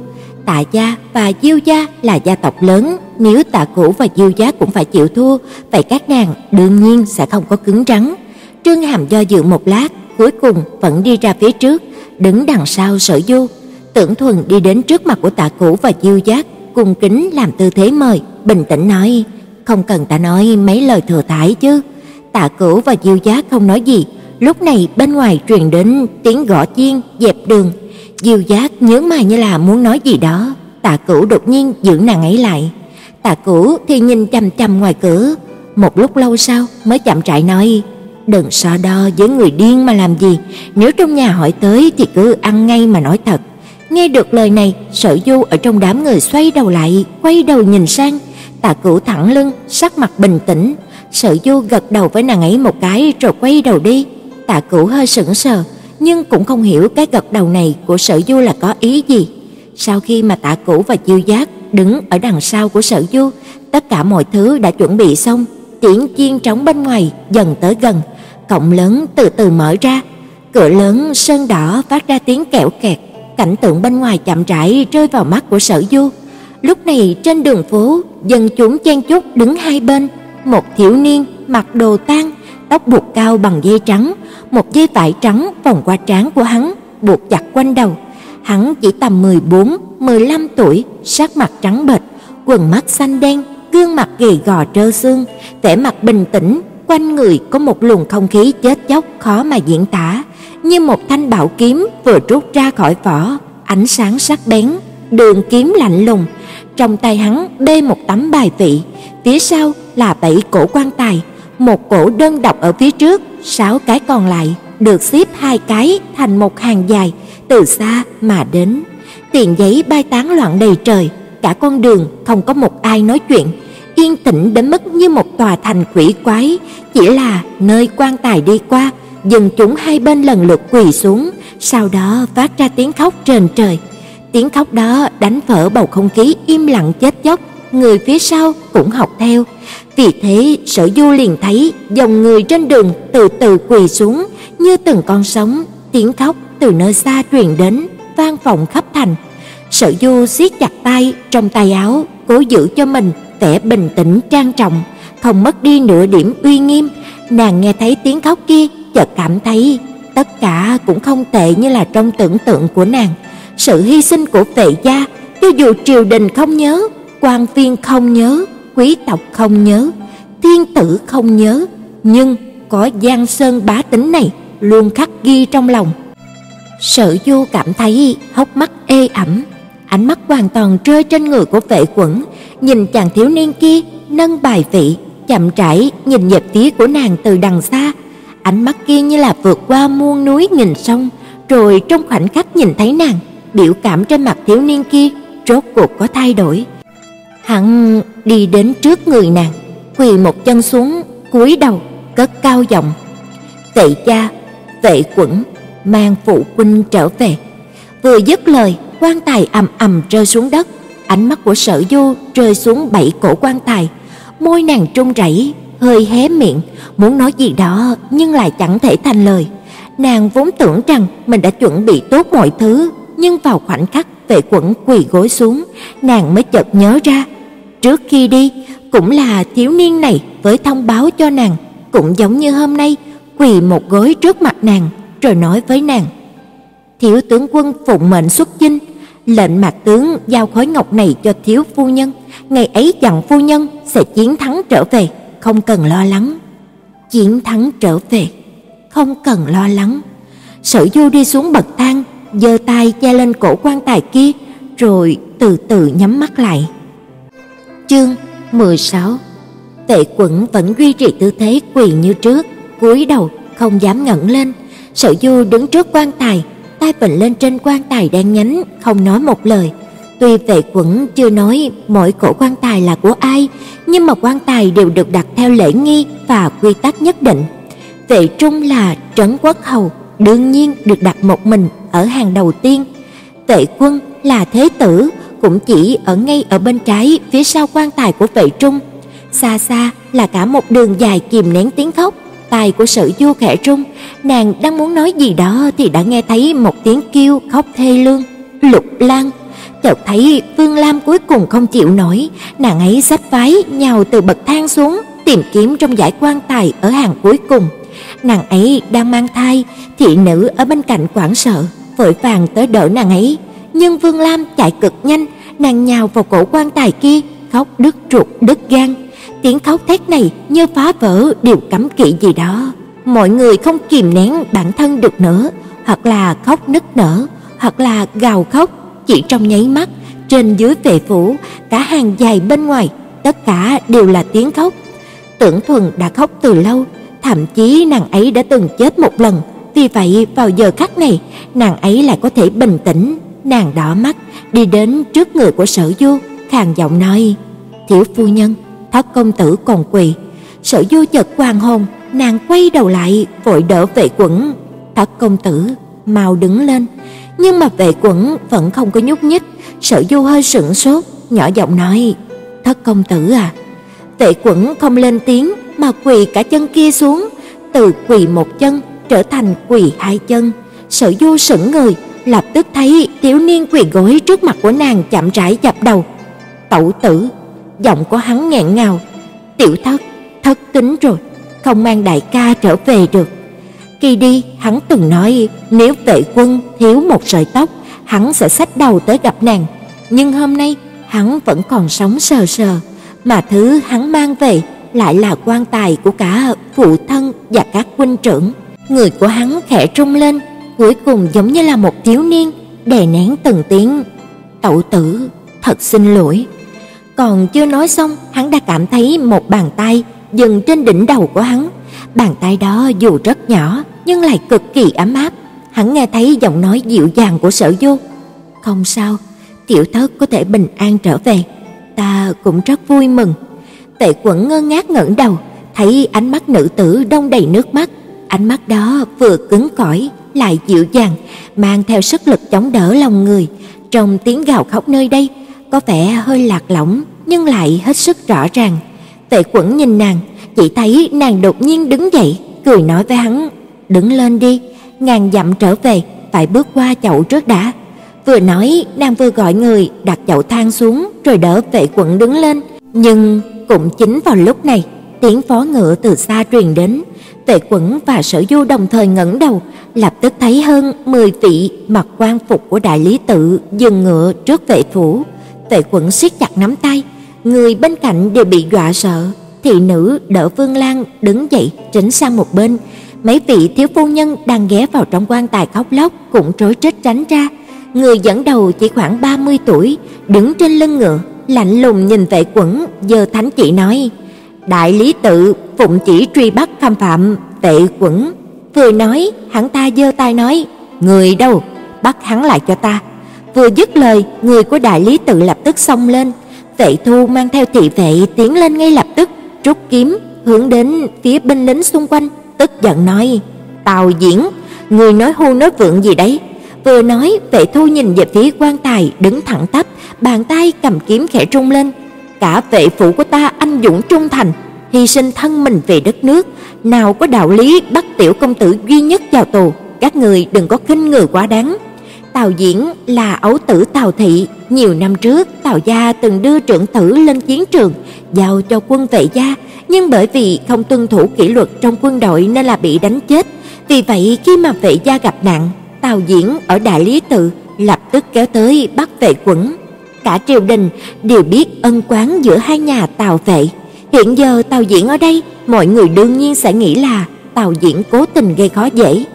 Tạ gia và Diêu gia là gia tộc lớn, nếu Tạ Cửu và Diêu Giác cũng phải chịu thua, vậy các nàng đương nhiên sẽ không có cứng rắn. Trương Hàm do dự một lát, cuối cùng vẫn đi ra phía trước, đứng đằng sau Sở Du. Tưởng Thuần đi đến trước mặt của Tạ Cửu và Diêu Giác, cung kính làm tư thế mời, bình tĩnh nói: "Không cần ta nói mấy lời thừa thải chứ." Tạ Cửu và Diêu Giác không nói gì, lúc này bên ngoài truyền đến tiếng gõ chiên dẹp đường. Diêu Giác nhớ mày như là muốn nói gì đó, Tạ Cửu đột nhiên giữ nàng ấy lại. Tạ Cửu thì nhìn chằm chằm ngoài cửa, một lúc lâu sau mới chậm rãi nói: Đừng so đo với người điên mà làm gì, nếu trong nhà hỏi tới thì cứ ăn ngay mà nói thật. Nghe được lời này, Sở Du ở trong đám người xoay đầu lại, quay đầu nhìn sang, Tạ Cửu thẳng lưng, sắc mặt bình tĩnh. Sở Du gật đầu với nàng ấy một cái rồi quay đầu đi. Tạ Cửu hơi sững sờ, nhưng cũng không hiểu cái gật đầu này của Sở Du là có ý gì. Sau khi mà Tạ Cửu và Diêu Giác đứng ở đằng sau của Sở Du, tất cả mọi thứ đã chuẩn bị xong, tiếng chiên trống bên ngoài dần tới gần cổng lớn từ từ mở ra, cửa lớn sơn đỏ phát ra tiếng kẹo kẹt, cảnh tượng bên ngoài chậm rãi rơi vào mắt của Sở Du. Lúc này trên đường phố, dân chúng chen chúc đứng hai bên, một thiếu niên mặc đồ tang, tóc buộc cao bằng dây trắng, một dây vải trắng vòng qua trán của hắn, buộc chặt quanh đầu. Hắn chỉ tầm 14, 15 tuổi, sắc mặt trắng bệch, quần mắt xanh đen, gương mặt gầy gò trơ xương, vẻ mặt bình tĩnh, quanh người có một luồng không khí chết chóc khó mà diễn tả, như một thanh bảo kiếm vừa rút ra khỏi vỏ, ánh sáng sắc bén, đường kiếm lạnh lùng. Trong tay hắn bê một tấm bài vị, phía sau là bảy cổ quan tài, một cổ đơn độc ở phía trước, sáu cái còn lại được xếp hai cái thành một hàng dài, từ xa mà đến. Tiền giấy bay tán loạn đầy trời, cả con đường không có một ai nói chuyện, yên tĩnh đến mức như một tòa thành quỷ quái, chỉ là nơi quan tài đi qua, dân chúng hai bên lần lượt quỳ xuống, sau đó phát ra tiếng khóc trên trời. Tiếng khóc đó đánh vỡ bầu không khí im lặng chết chóc, người phía sau cũng học theo. Vì thế, Sở Du liền thấy dòng người trên đường từ từ quỳ xuống, như từng con sóng, tiếng khóc từ nơi xa truyền đến, vang vọng khắp thành. Sở Du siết chặt tay trong tay áo, cố giữ cho mình vẻ bình tĩnh trang trọng, không mất đi nửa điểm uy nghiêm. Nàng nghe thấy tiếng khóc kia, chợt cảm thấy tất cả cũng không tệ như là trong tưởng tượng của nàng. Sự hy sinh của vệ gia, cho dù triều đình không nhớ, quan viên không nhớ, quý tộc không nhớ, thiên tử không nhớ, nhưng có Giang Sơn bá tính này luôn khắc ghi trong lòng. Sở Du cảm thấy hốc mắt ê ẩm, ánh mắt hoàn toàn rơi trên người của vệ quẩn, nhìn chàng thiếu niên kia nâng bài vị, chậm rãi nhìn nhịp tí của nàng từ đằng xa, ánh mắt kia như là vượt qua muôn núi nghìn sông, rồi trong khoảnh khắc nhìn thấy nàng, biểu cảm trên mặt thiếu niên kia rốt cuộc có thay đổi. Hắn đi đến trước người nàng, quỳ một chân xuống, cúi đầu, cất cao giọng: "Tệ cha, tệ quẩn, mang phụ huynh trở về." Vừa dứt lời, quan tài ầm ầm rơi xuống đất, ánh mắt của Sở Du rơi xuống bảy cổ quan tài, môi nàng trung rẩy, hơi hé miệng, muốn nói gì đó nhưng lại chẳng thể thành lời. Nàng vốn tưởng rằng mình đã chuẩn bị tốt mọi thứ, nhưng vào khoảnh khắc Vệ Quẩn quỳ gối xuống, nàng mới chợt nhớ ra, trước khi đi cũng là thiếu niên này với thông báo cho nàng, cũng giống như hôm nay quỳ một gối trước mặt nàng rồi nói với nàng: "Thiếu tướng quân phụng mệnh xuất chinh, lệnh mạc tướng giao khối ngọc này cho thiếu phu nhân, ngày ấy dặn phu nhân sẽ chiến thắng trở về, không cần lo lắng. Chiến thắng trở về, không cần lo lắng. Sở Du đi xuống bậc thang, giơ tay che lên cổ quan tài kia, rồi từ từ nhắm mắt lại. Chương 16 Tệ Quẩn vẫn duy trì tư thế quỳ như trước, cúi đầu không dám ngẩng lên. Sở Du đứng trước quan tài, tay vịnh lên trên quan tài đen nhánh, không nói một lời. Tuy Vệ Quẩn chưa nói mỗi cổ quan tài là của ai, nhưng mà quan tài đều được đặt theo lễ nghi và quy tắc nhất định. Vệ Trung là trấn quốc hầu, đương nhiên được đặt một mình ở hàng đầu tiên. Vệ Quân là thế tử, cũng chỉ ở ngay ở bên trái phía sau quan tài của Vệ Trung. Xa xa là cả một đường dài kìm nén tiếng khóc tai của Sử Du khẽ rung, nàng đang muốn nói gì đó thì đã nghe thấy một tiếng kêu khóc thê lương. Lục Lan chợt thấy Vương Lam cuối cùng không chịu nổi, nàng ấy xách váy nhào từ bậc thang xuống, tìm kiếm trong giải quan tài ở hàng cuối cùng. Nàng ấy đang mang thai, thị nữ ở bên cạnh hoảng sợ, vội vàng tới đỡ nàng ấy, nhưng Vương Lam chạy cực nhanh, nàng nhào vào cổ quan tài kia, khóc đứt ruột đứt gan tiếng khóc thét này như phá vỡ điều cấm kỵ gì đó. Mọi người không kìm nén bản thân được nữa, hoặc là khóc nức nở, hoặc là gào khóc, chỉ trong nháy mắt, trên dưới vệ phủ, cả hàng dài bên ngoài, tất cả đều là tiếng khóc. Tưởng Thuần đã khóc từ lâu, thậm chí nàng ấy đã từng chết một lần, vì vậy vào giờ khắc này, nàng ấy lại có thể bình tĩnh, nàng đỏ mắt đi đến trước người của Sở Du, khàn giọng nói: "Thiếu phu nhân, Thất công tử còn quỳ, Sở Du chợt hoàng hồn, nàng quay đầu lại vội đỡ Vệ Quẩn. Thất công tử mau đứng lên, nhưng mà Vệ Quẩn vẫn không có nhúc nhích. Sở Du hơi sững sốt, nhỏ giọng nói: "Thất công tử à?" Vệ Quẩn không lên tiếng mà quỳ cả chân kia xuống, từ quỳ một chân trở thành quỳ hai chân. Sở Du sững người, lập tức thấy thiếu niên quỳ gối trước mặt của nàng chậm rãi dập đầu. "Tẩu tử, giọng của hắn nghẹn ngào, "Tiểu thất, thất tính rồi, không mang đại ca trở về được." Khi đi, hắn từng nói nếu vệ quân thiếu một sợi tóc, hắn sẽ xách đầu tới gặp nàng, nhưng hôm nay hắn vẫn còn sống sờ sờ, mà thứ hắn mang về lại là quan tài của cả phụ thân và các huynh trưởng. Người của hắn khẽ trung lên, cuối cùng giống như là một thiếu niên đè nén từng tiếng, "Tẩu tử, thật xin lỗi." Còn chưa nói xong, hắn đã cảm thấy một bàn tay dừng trên đỉnh đầu của hắn. Bàn tay đó dù rất nhỏ nhưng lại cực kỳ ấm áp. Hắn nghe thấy giọng nói dịu dàng của Sở Du. "Không sao, tiểu thất có thể bình an trở về, ta cũng rất vui mừng." Tệ Quẩn ngơ ngác ngẩng đầu, thấy ánh mắt nữ tử đông đầy nước mắt, ánh mắt đó vừa cứng cỏi lại dịu dàng, mang theo sức lực chống đỡ lòng người. Trong tiếng gào khóc nơi đây, có vẻ hơi lạc lõng nhưng lại hết sức rõ ràng. Tệ Quẩn nhìn nàng, chỉ thấy nàng đột nhiên đứng dậy, cười nói với hắn, "Đứng lên đi, ngàn dặm trở về, phải bước qua chậu trước đã." Vừa nói, nàng vừa gọi người đặt chậu than xuống rồi đỡ Vệ Quẩn đứng lên, nhưng cũng chính vào lúc này, tiếng phó ngựa từ xa truyền đến, Vệ Quẩn và Sở Du đồng thời ngẩng đầu, lập tức thấy hơn 10 vị mặc quan phục của đại lý tự dừng ngựa trước vệ phủ. Tệ Quẩn siết chặt nắm tay, người bên cạnh đều bị dọa sợ. Thị nữ đỡ Vương Lan đứng dậy tránh sang một bên. Mấy vị thiếu phu nhân đang ghé vào trong quan tài khóc lóc cũng rối rít tránh ra. Người dẫn đầu chỉ khoảng 30 tuổi, đứng trên lưng ngựa, lạnh lùng nhìn Vệ Quẩn, giơ thánh chỉ nói: "Đại lý tự phụng chỉ truy bắt khâm phạm Vệ Quẩn." Vừa nói, hắn ta giơ tay nói: "Người đâu? Bắt hắn lại cho ta." Vừa dứt lời, người của đại lý tự lập tức xông lên. Vệ Thu mang theo thị vệ tiến lên ngay lập tức, rút kiếm hướng đến phía binh lính xung quanh, tức giận nói: "Tào Diễn, người nói hô nói vượng gì đấy?" Vừa nói, Vệ Thu nhìn về phía quan tài đứng thẳng tắp, bàn tay cầm kiếm khẽ rung lên. "Cả vệ phủ của ta anh dũng trung thành, hy sinh thân mình về đất nước, nào có đạo lý bắt tiểu công tử duy nhất vào tù, các người đừng có khinh người quá đáng." Tào Diễn là ấu tử Tào thị, nhiều năm trước Tào gia từng đưa trưởng tử lên chiến trường, giao cho quân vệ gia, nhưng bởi vì không tuân thủ kỷ luật trong quân đội nên là bị đánh chết. Vì vậy khi mà vệ gia gặp nạn, Tào Diễn ở Đại Lý tự lập tức kéo tới bắt vệ quẩn. Cả triều đình đều biết ân quán giữa hai nhà Tào vệ. Hiện giờ Tào Diễn ở đây, mọi người đương nhiên sẽ nghĩ là Tào Diễn cố tình gây khó dễ.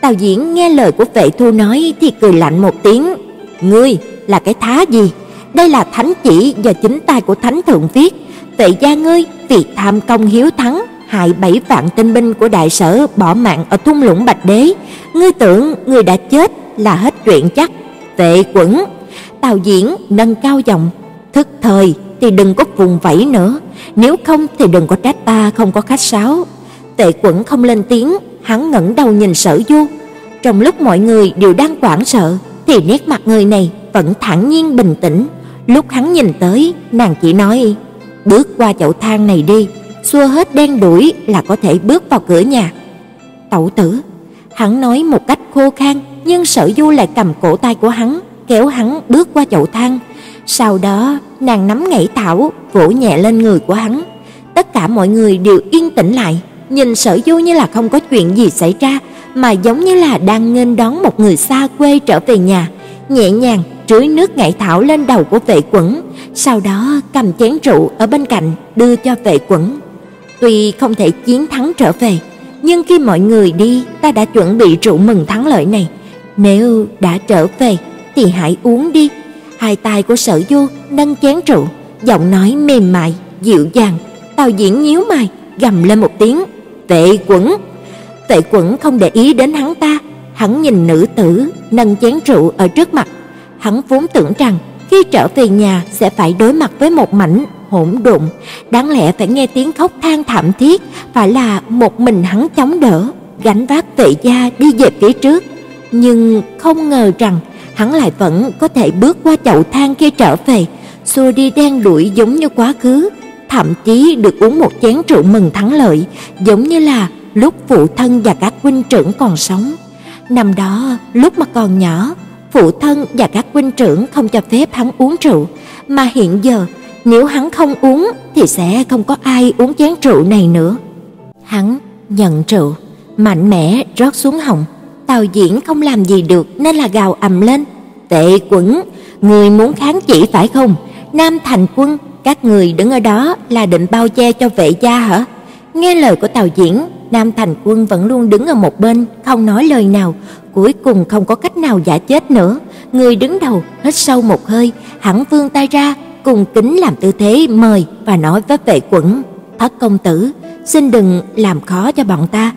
Tào Diễn nghe lời của vệ thu nói thì cười lạnh một tiếng, "Ngươi là cái thá gì? Đây là thánh chỉ do chính tay của thánh thượng viết, vệ gia ngươi vì tham công hiếu thắng, hại bảy vạn tinh binh của đại sở bỏ mạng ở thung lũng Bạch Đế, ngươi tưởng ngươi đã chết là hết chuyện chắc." Tệ Quẩn, Tào Diễn nâng cao giọng, "Thức thời thì đừng có vùng vẫy nữa, nếu không thì đừng có trách ta không có khách sáo." Tệ Quẩn không lên tiếng, hắn ngẩng đầu nhìn Sở Du. Trong lúc mọi người đều đang hoảng sợ, thì nét mặt người này vẫn thản nhiên bình tĩnh. Lúc hắn nhìn tới, nàng chỉ nói: "Bước qua chậu than này đi, xua hết đen đuổi là có thể bước vào cửa nhà." Tẩu tử, hắn nói một cách khô khan, nhưng Sở Du lại cầm cổ tay của hắn, kéo hắn bước qua chậu than. Sau đó, nàng nắm ngải thảo, vỗ nhẹ lên người của hắn. Tất cả mọi người đều yên tĩnh lại, nhìn Sở Du như là không có chuyện gì xảy ra, mà giống như là đang nghênh đón một người xa quê trở về nhà, nhẹ nhàng trưới nước ngải thảo lên đầu của Vệ Quẩn, sau đó cầm chén rượu ở bên cạnh đưa cho Vệ Quẩn. Tuy không thể chiến thắng trở về, nhưng khi mọi người đi, ta đã chuẩn bị rượu mừng thắng lợi này, nếu đã trở về thì hãy uống đi. Hai tay của Sở Du nâng chén rượu, giọng nói mềm mại, dịu dàng. Tào Diễn nhíu mày, gầm lên một tiếng, tệ Quẩn!" tệ Quẩn không để ý đến hắn ta, hắn nhìn nữ tử nâng chén rượu ở trước mặt, hắn vốn tưởng rằng khi trở về nhà sẽ phải đối mặt với một mảnh hỗn độn, đáng lẽ phải nghe tiếng khóc than thảm thiết, phải là một mình hắn chống đỡ, gánh vác vệ gia đi về phía trước, nhưng không ngờ rằng hắn lại vẫn có thể bước qua chậu than kia trở về, xua đi đen đuổi giống như quá khứ, thậm chí được uống một chén rượu mừng thắng lợi, giống như là lúc phụ thân và các huynh trưởng còn sống. Năm đó, lúc mà còn nhỏ, phụ thân và các huynh trưởng không cho phép hắn uống rượu, mà hiện giờ nếu hắn không uống thì sẽ không có ai uống chén rượu này nữa. Hắn nhận rượu, mạnh mẽ rót xuống họng. Tào Diễn không làm gì được nên là gào ầm lên, "Tệ Quẩn, người muốn kháng chỉ phải không? Nam Thành Quân, các người đứng ở đó là định bao che cho vệ gia hả?" Nghe lời của Tào Diễn, Nam Thành Quân vẫn luôn đứng ở một bên, không nói lời nào, cuối cùng không có cách nào giả chết nữa. Người đứng đầu hít sâu một hơi, hắn vươn tay ra, cùng kính làm tư thế mời và nói với Vệ Quẩn: "Thất công tử, xin đừng làm khó cho bọn ta."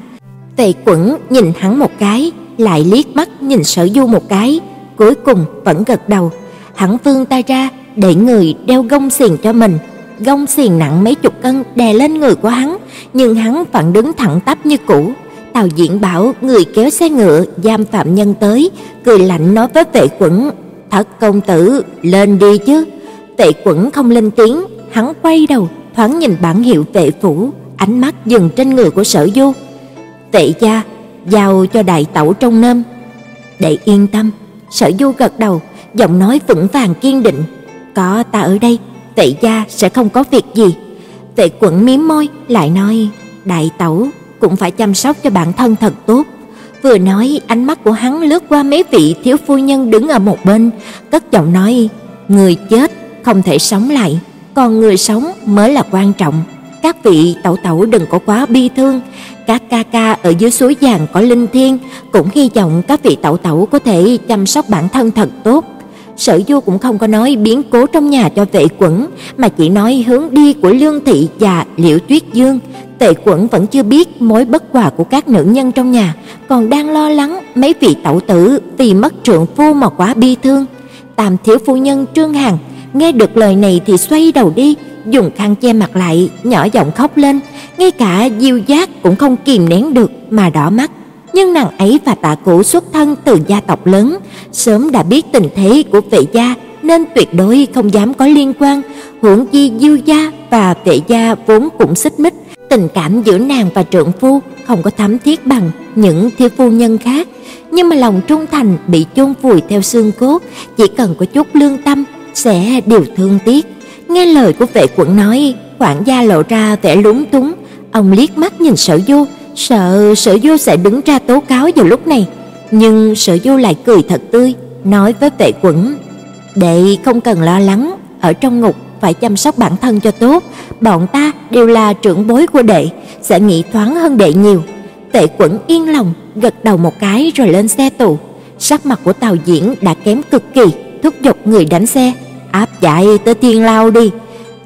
Vệ Quẩn nhìn hắn một cái, lại liếc mắt nhìn Sở Du một cái, cuối cùng vẫn gật đầu. Hắn vươn tay ra để người đeo gông xiềng cho mình, gông xiềng nặng mấy chục cân đè lên người của hắn, nhưng hắn vẫn đứng thẳng tắp như cũ. Tào Diễn bảo người kéo xe ngựa giam phạm nhân tới, cười lạnh nói với Vệ Quẩn: "Thất công tử, lên đi chứ." Vệ Quẩn không lên tiếng, hắn quay đầu, thoáng nhìn bản hiệu vệ phủ, ánh mắt dừng trên người của Sở Du. "Vệ gia, giao cho đại tẩu trong nơm." "Để yên tâm." Sở Du gật đầu, giọng nói vững vàng kiên định, "Có ta ở đây, Vệ gia sẽ không có việc gì." Vệ Quẩn mím môi, lại nói, "Đại tẩu cũng phải chăm sóc cho bản thân thật tốt." Vừa nói, ánh mắt của hắn lướt qua mấy vị thiếu phu nhân đứng ở một bên, cất giọng nói, "Người chết không thể sống lại, còn người sống mới là quan trọng. Các vị tẩu tẩu đừng có quá bi thương, các ca ca ở dưới suối vàng có linh thiêng, cũng hy vọng các vị tẩu tẩu có thể chăm sóc bản thân thật tốt." Sở Du cũng không có nói biến cố trong nhà cho Vệ Quẩn, mà chỉ nói hướng đi của Lương thị và Liễu Tuyết Dương. Vệ Quẩn vẫn chưa biết mối bất hòa của các nữ nhân trong nhà, còn đang lo lắng mấy vị tẩu tử vì mất trượng phu mà quá bi thương. Tam thiếu phu nhân Trương Hằng nghe được lời này thì xoay đầu đi, dùng khăn che mặt lại, nhỏ giọng khóc lên, ngay cả Diêu Giác cũng không kìm nén được mà đỏ mắt. Nhưng nàng ấy và Tạ cổ xuất thân từ gia tộc lớn, sớm đã biết tình thế của vệ gia nên tuyệt đối không dám có liên quan, huống chi Diêu gia và vệ gia vốn cũng xích mích, tình cảm giữa nàng và trượng phu không có thắm thiết bằng những thiếu phu nhân khác, nhưng mà lòng trung thành bị chôn vùi theo xương cốt, chỉ cần có chút lương tâm sẽ điều thương tiếc. Nghe lời của vệ quận nói, quản gia lộ ra vẻ lúng túng, ông liếc mắt nhìn Sở Du, sợ Sở Du sẽ đứng ra tố cáo vào lúc này, nhưng Sở Du lại cười thật tươi, nói với vệ quẩn: "Đệ không cần lo lắng, ở trong ngục phải chăm sóc bản thân cho tốt, bọn ta đều là trưởng bối của đệ, sẽ nghĩ thoáng hơn đệ nhiều." Vệ Quẩn yên lòng, gật đầu một cái rồi lên xe tù. Sắc mặt của Tào Diễn đã kém cực kỳ, thúc giục người đánh xe, áp giải tới thiên lao đi.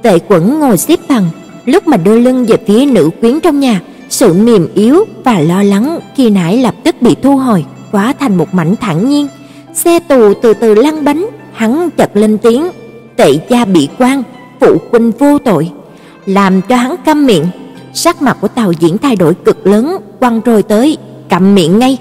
tệ Quẩn ngồi xếp bằng, lúc mà đưa lưng về phía nữ quyến trong nhà, sự mềm yếu và lo lắng khi nãy lập tức bị thu hồi, quá thành một mảnh thản nhiên. Xe tù từ từ lăn bánh, hắn chợt lên tiếng, "Tệ gia bị quan, phụ huynh vô tội." Làm cho hắn câm miệng. Sắc mặt của Tào Diễn thay đổi cực lớn, quăng rồi tới, cậm miệng ngay.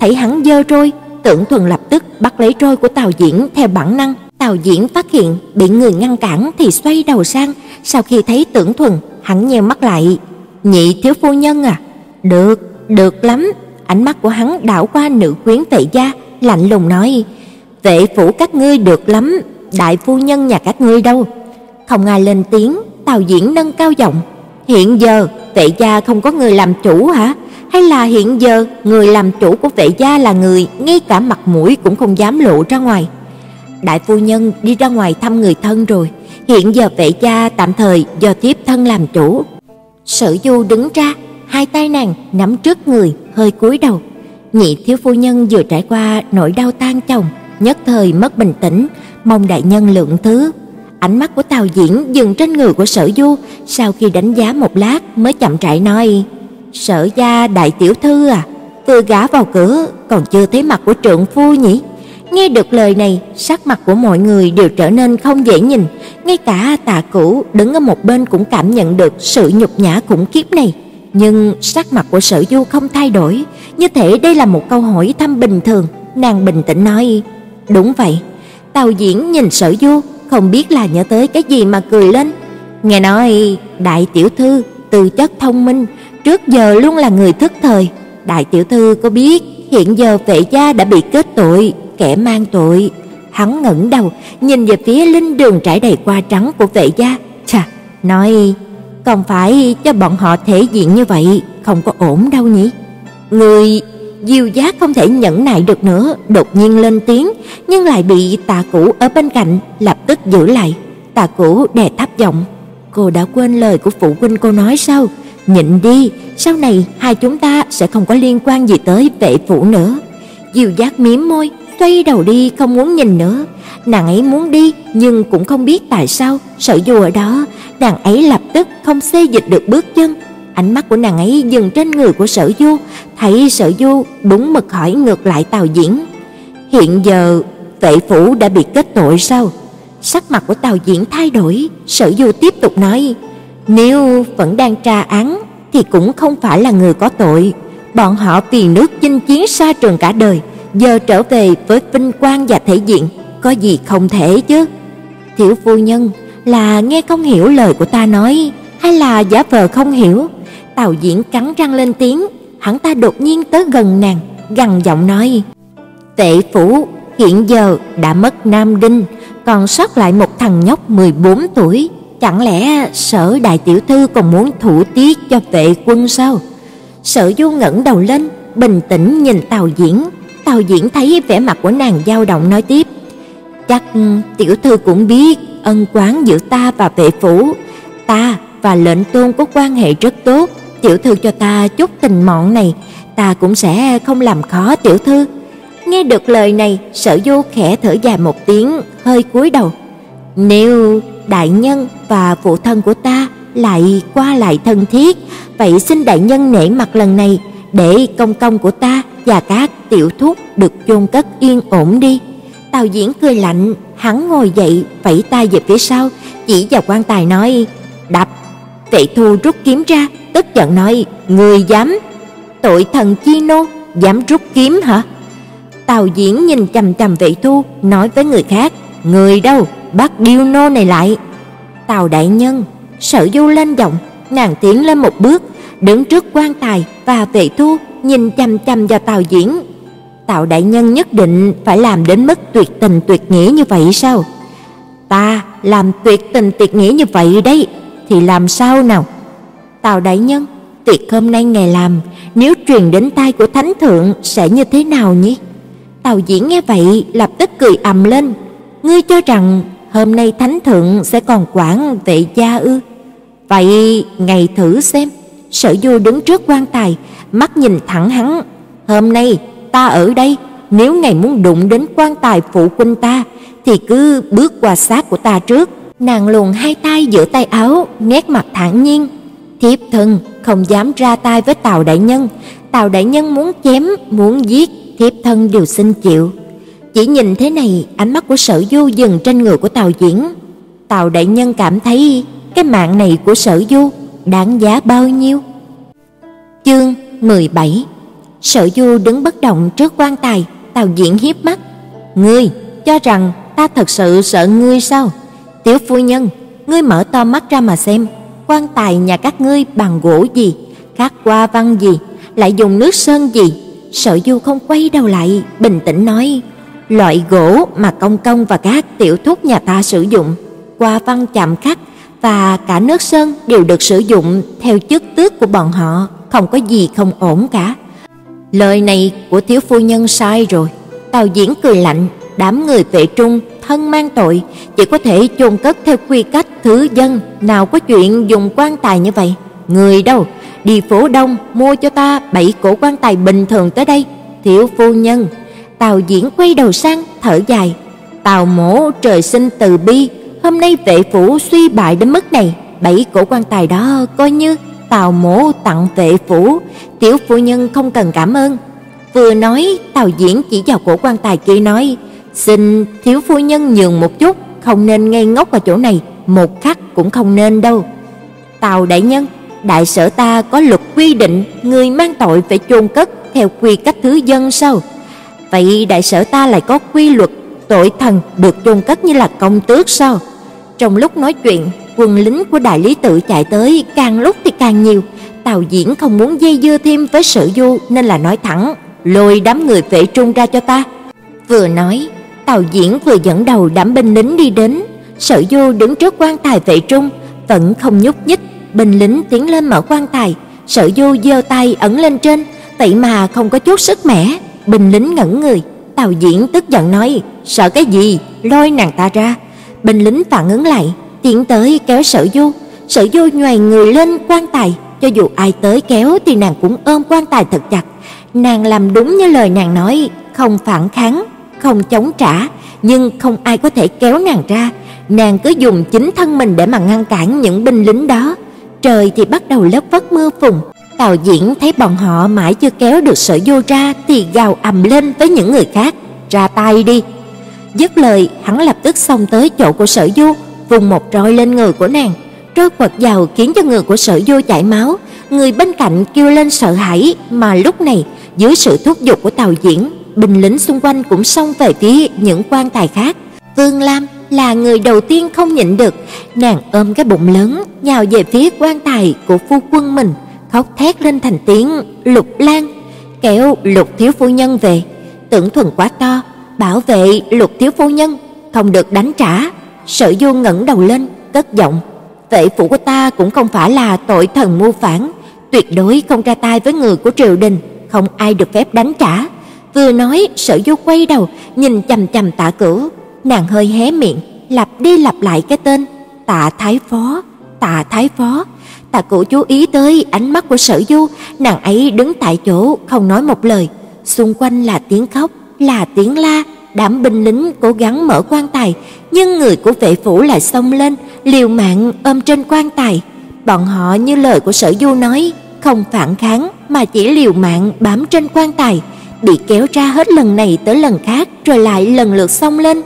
Thấy hắn dơ trôi, Tưởng Thuần lập tức bắt lấy trôi của Tào Diễn theo bản năng. Tào Diễn phát hiện bị người ngăn cản thì xoay đầu sang, sau khi thấy Tưởng Thuần, hắn nheo mắt lại, "Nhị thiếu phu nhân à?" "Được, được lắm." Ánh mắt của hắn đảo qua nữ quyến vệ gia, lạnh lùng nói, "Vệ phủ các ngươi được lắm, đại phu nhân nhà các ngươi đâu?" Không ai lên tiếng, Tào Diễn nâng cao giọng, "Hiện giờ vệ gia không có người làm chủ hả? Hay là hiện giờ người làm chủ của vệ gia là người ngay cả mặt mũi cũng không dám lộ ra ngoài?" Đại phu nhân đi ra ngoài thăm người thân rồi, hiện giờ vệ gia tạm thời do thiếp thân làm chủ. Sở Du đứng ra, hai tay nàng nắm trước người, hơi cúi đầu. Nhị thiếu phu nhân vừa trải qua nỗi đau tan chồng, nhất thời mất bình tĩnh, mong đại nhân lượng thứ. Ánh mắt của Tào Diễn dừng trên người của Sở Du, sau khi đánh giá một lát mới chậm rãi nói: "Sở gia đại tiểu thư à, vừa gả vào cửa còn chưa thấy mặt của trượng phu nhỉ?" Nghe được lời này, sắc mặt của mọi người đều trở nên không dễ nhìn, ngay cả Tạ Cửu đứng ở một bên cũng cảm nhận được sự nhục nhã khủng khiếp này, nhưng sắc mặt của Sở Du không thay đổi, như thể đây là một câu hỏi thăm bình thường, nàng bình tĩnh nói: "Đúng vậy." Tào Diễn nhìn Sở Du, không biết là nhớ tới cái gì mà cười lên. Nghe nói đại tiểu thư tư chất thông minh, trước giờ luôn là người thức thời, đại tiểu thư có biết hiện giờ vệ gia đã bị kết tội kẻ mang tội. Hắn ngẩng đầu, nhìn về phía linh đường trải đầy hoa trắng của vệ gia, chà, nói, còn phải cho bọn họ thể diện như vậy, không có ổn đâu nhỉ. Người Diêu Giác không thể nhẫn nại được nữa, đột nhiên lên tiếng, nhưng lại bị Tạ Cũ ở bên cạnh lập tức giữ lại. Tạ Cũ đè thấp giọng, "Cô đã quên lời của phụ huynh cô nói sao? Nhịn đi, sau này hai chúng ta sẽ không có liên quan gì tới vệ phủ nữa." Diêu Giác mím môi, xoay đầu đi không muốn nhìn nữa. Nàng ấy muốn đi nhưng cũng không biết tại sao, sợ dù ở đó, nàng ấy lập tức không xê dịch được bước chân. Ánh mắt của nàng ấy dừng trên người của Sở Du, thấy Sở Du đúng mực hỏi ngược lại Tào Diễn. Hiện giờ vệ phủ đã bị kết tội sao? Sắc mặt của Tào Diễn thay đổi, Sở Du tiếp tục nói: "Nếu vẫn đang tra án thì cũng không phải là người có tội, bọn họ vì nước chinh chiến xa trường cả đời, giờ trở về với vinh quang và thể diện, có gì không thể chứ? Thiếu phu nhân là nghe không hiểu lời của ta nói, hay là giả vờ không hiểu? Tào Diễn cắn răng lên tiếng, hắn ta đột nhiên tới gần nàng, gằn giọng nói: "Tệ phủ hiện giờ đã mất Nam Đinh, còn sót lại một thằng nhóc 14 tuổi, chẳng lẽ Sở đại tiểu thư còn muốn thủ tiết cho vệ quân sao?" Sở Du ngẩng đầu lên, bình tĩnh nhìn Tào Diễn, Tào Diễn thấy vẻ mặt của nàng dao động nói tiếp, "Chắc tiểu thư cũng biết ân oán giữa ta và vệ phủ, ta và lệnh tôn có quan hệ rất tốt, tiểu thư cho ta chút tình mọn này, ta cũng sẽ không làm khó tiểu thư." Nghe được lời này, Sở Du khẽ thở dài một tiếng, hơi cúi đầu. "Nếu đại nhân và phụ thân của ta lại qua lại thân thiết, vậy xin đại nhân nể mặt lần này để công công của ta và các tiểu thúc được chôn cất yên ổn đi." Tào Diễn cười lạnh, hắn ngồi dậy, vẫy tay về phía sau, chỉ vào quan tài nói: "Đập." Vệ Thu rút kiếm ra, tức giận nói: "Người dám tội thần chi nô, dám rút kiếm hả?" Tào Diễn nhìn chằm chằm Vệ Thu, nói với người khác: "Người đâu, bắt điêu nô này lại." Tào đại nhân, Sở Du lên giọng, nàng tiến lên một bước, đứng trước quan tài và Vệ Thu nhìn chằm chằm vào Tào Diễn. Tào đại nhân nhất định phải làm đến mức tuyệt tình tuyệt nghĩa như vậy sao? Ta làm tuyệt tình tuyệt nghĩa như vậy đấy, thì làm sao nào? Tào đại nhân, tiệc hôm nay ngày làm, nếu truyền đến tai của thánh thượng sẽ như thế nào nhỉ? Tào Diễn nghe vậy lập tức cười ầm lên, "Ngươi cho rằng hôm nay thánh thượng sẽ còn quản vệ gia ư? Vậy ngày thử xem." Sở Du đứng trước quan tài, mắt nhìn thẳng hắn, "Hôm nay ta ở đây, nếu ngài muốn đụng đến quan tài phụ huynh ta thì cứ bước qua xác của ta trước." Nàng luồn hai tay giữa tay áo, nét mặt thản nhiên, "Thiếp thân không dám ra tay với Tào đại nhân, Tào đại nhân muốn chém, muốn giết, thiếp thân đều xin chịu." Chỉ nhìn thế này, ánh mắt của Sở Du dừng trên người của Tào Diễn. Tào đại nhân cảm thấy cái mạng này của Sở Du đáng giá bao nhiêu? Chương 17. Sở Du đứng bất động trước quan tài, Tào Diễn hiếp mắt, "Ngươi cho rằng ta thật sự sợ ngươi sao? Tiểu phu nhân, ngươi mở to mắt ra mà xem, quan tài nhà các ngươi bằng gỗ gì, khắc hoa văn gì, lại dùng nước sơn gì?" Sở Du không quay đầu lại, bình tĩnh nói, "Loại gỗ mà công công và các tiểu thúc nhà ta sử dụng, qua văn chạm khắc và cả nước sơn đều được sử dụng theo chức tước của bọn họ, không có gì không ổn cả." Lời này của thiếu phu nhân sai rồi. Tào Diễn cười lạnh, đám người vệ trung thân mang tội, chỉ có thể chôn cất theo quy cách thứ dân, nào có chuyện dùng quan tài như vậy. Người đâu, đi phố Đông mua cho ta bảy cổ quan tài bình thường tới đây, thiếu phu nhân. Tào Diễn quay đầu sang, thở dài. Tào Mỗ trời sinh từ bi, hôm nay vệ phủ suy bại đến mức này, bảy cổ quan tài đó coi như Tào Mỗ tặng vệ phủ, tiểu phu nhân không cần cảm ơn. Vừa nói, Tào Diễn chỉ vào cổ quan tài kia nói, "Xin thiếu phu nhân nhường một chút, không nên ngây ngốc ở chỗ này, một khắc cũng không nên đâu." Tào đại nhân, đại sở ta có luật quy định người mang tội phải chôn cất theo quy cách thứ dân sao? Vậy đại sở ta lại có quy luật tội thần được chôn cất như là công tước sao? Trong lúc nói chuyện, quân lính của đại lý tự chạy tới, càng lúc thì càng nhiều. Tào Diễn không muốn dây dưa thêm với Sở Du nên là nói thẳng, lôi đám người vệ trung ra cho ta. Vừa nói, Tào Diễn vừa dẫn đầu đám binh lính đi đến, Sở Du đứng trước quan tài vệ trung, vẫn không nhúc nhích, binh lính tiến lên mở quan tài, Sở Du giơ tay ấn lên trên, vậy mà không có chút sức mẻ, binh lính ngẩn người, Tào Diễn tức giận nói, sợ cái gì, lôi nàng ta ra. Binh lính phản ứng lại, tiến tới kéo Sở Du, Sở Du nhoài người lên quan tài, cho dù ai tới kéo thì nàng cũng ôm quan tài thật chặt. Nàng làm đúng như lời nàng nói, không phản kháng, không chống trả, nhưng không ai có thể kéo nàng ra. Nàng cứ dùng chính thân mình để mà ngăn cản những binh lính đó. Trời thì bắt đầu lất phất mưa phùn. Tào Diễn thấy bọn họ mãi chưa kéo được Sở Du ra thì gào ầm lên với những người khác, "Ra tay đi!" Dứt lời, hắn lập tức xông tới chỗ của Sở Du, vùng một roi lên người của nàng. Roi quật vào khiến cho người của Sở Du chảy máu, người bên cạnh kêu lên sợ hãi, mà lúc này, dưới sự thúc giục của Tào Diễn, binh lính xung quanh cũng xông về phía những quan tài khác. Vương Lam là người đầu tiên không nhịn được, nàng ôm cái bụng lớn nhào về phía quan tài của phu quân mình, khóc thét lên thành tiếng "Lục Lan!" kéo Lục thiếu phu nhân về. Tưởng Thuần quá to, bảo vệ Lục thiếu phu nhân, không được đánh trả. Sở Du ngẩng đầu lên, cất giọng, "Vệ phủ của ta cũng không phải là tội thần mưu phản, tuyệt đối không ra tay với người của triều đình, không ai được phép đánh trả." Vừa nói, Sở Du quay đầu, nhìn chằm chằm Tạ Cửu, nàng hơi hé miệng, lặp đi lặp lại cái tên Tạ Thái Phó, Tạ Thái Phó. Tạ Cửu chú ý tới ánh mắt của Sở Du, nàng ấy đứng tại chỗ không nói một lời, xung quanh là tiếng khóc, là tiếng la, đám binh lính cố gắng mở quan tài, nhưng người của vệ phủ lại xông lên, liều mạng ôm trên quan tài. Bọn họ như lời của Sở Du nói, không phản kháng mà chỉ liều mạng bám trên quan tài, bị kéo ra hết lần này tới lần khác rồi lại lần lượt xông lên.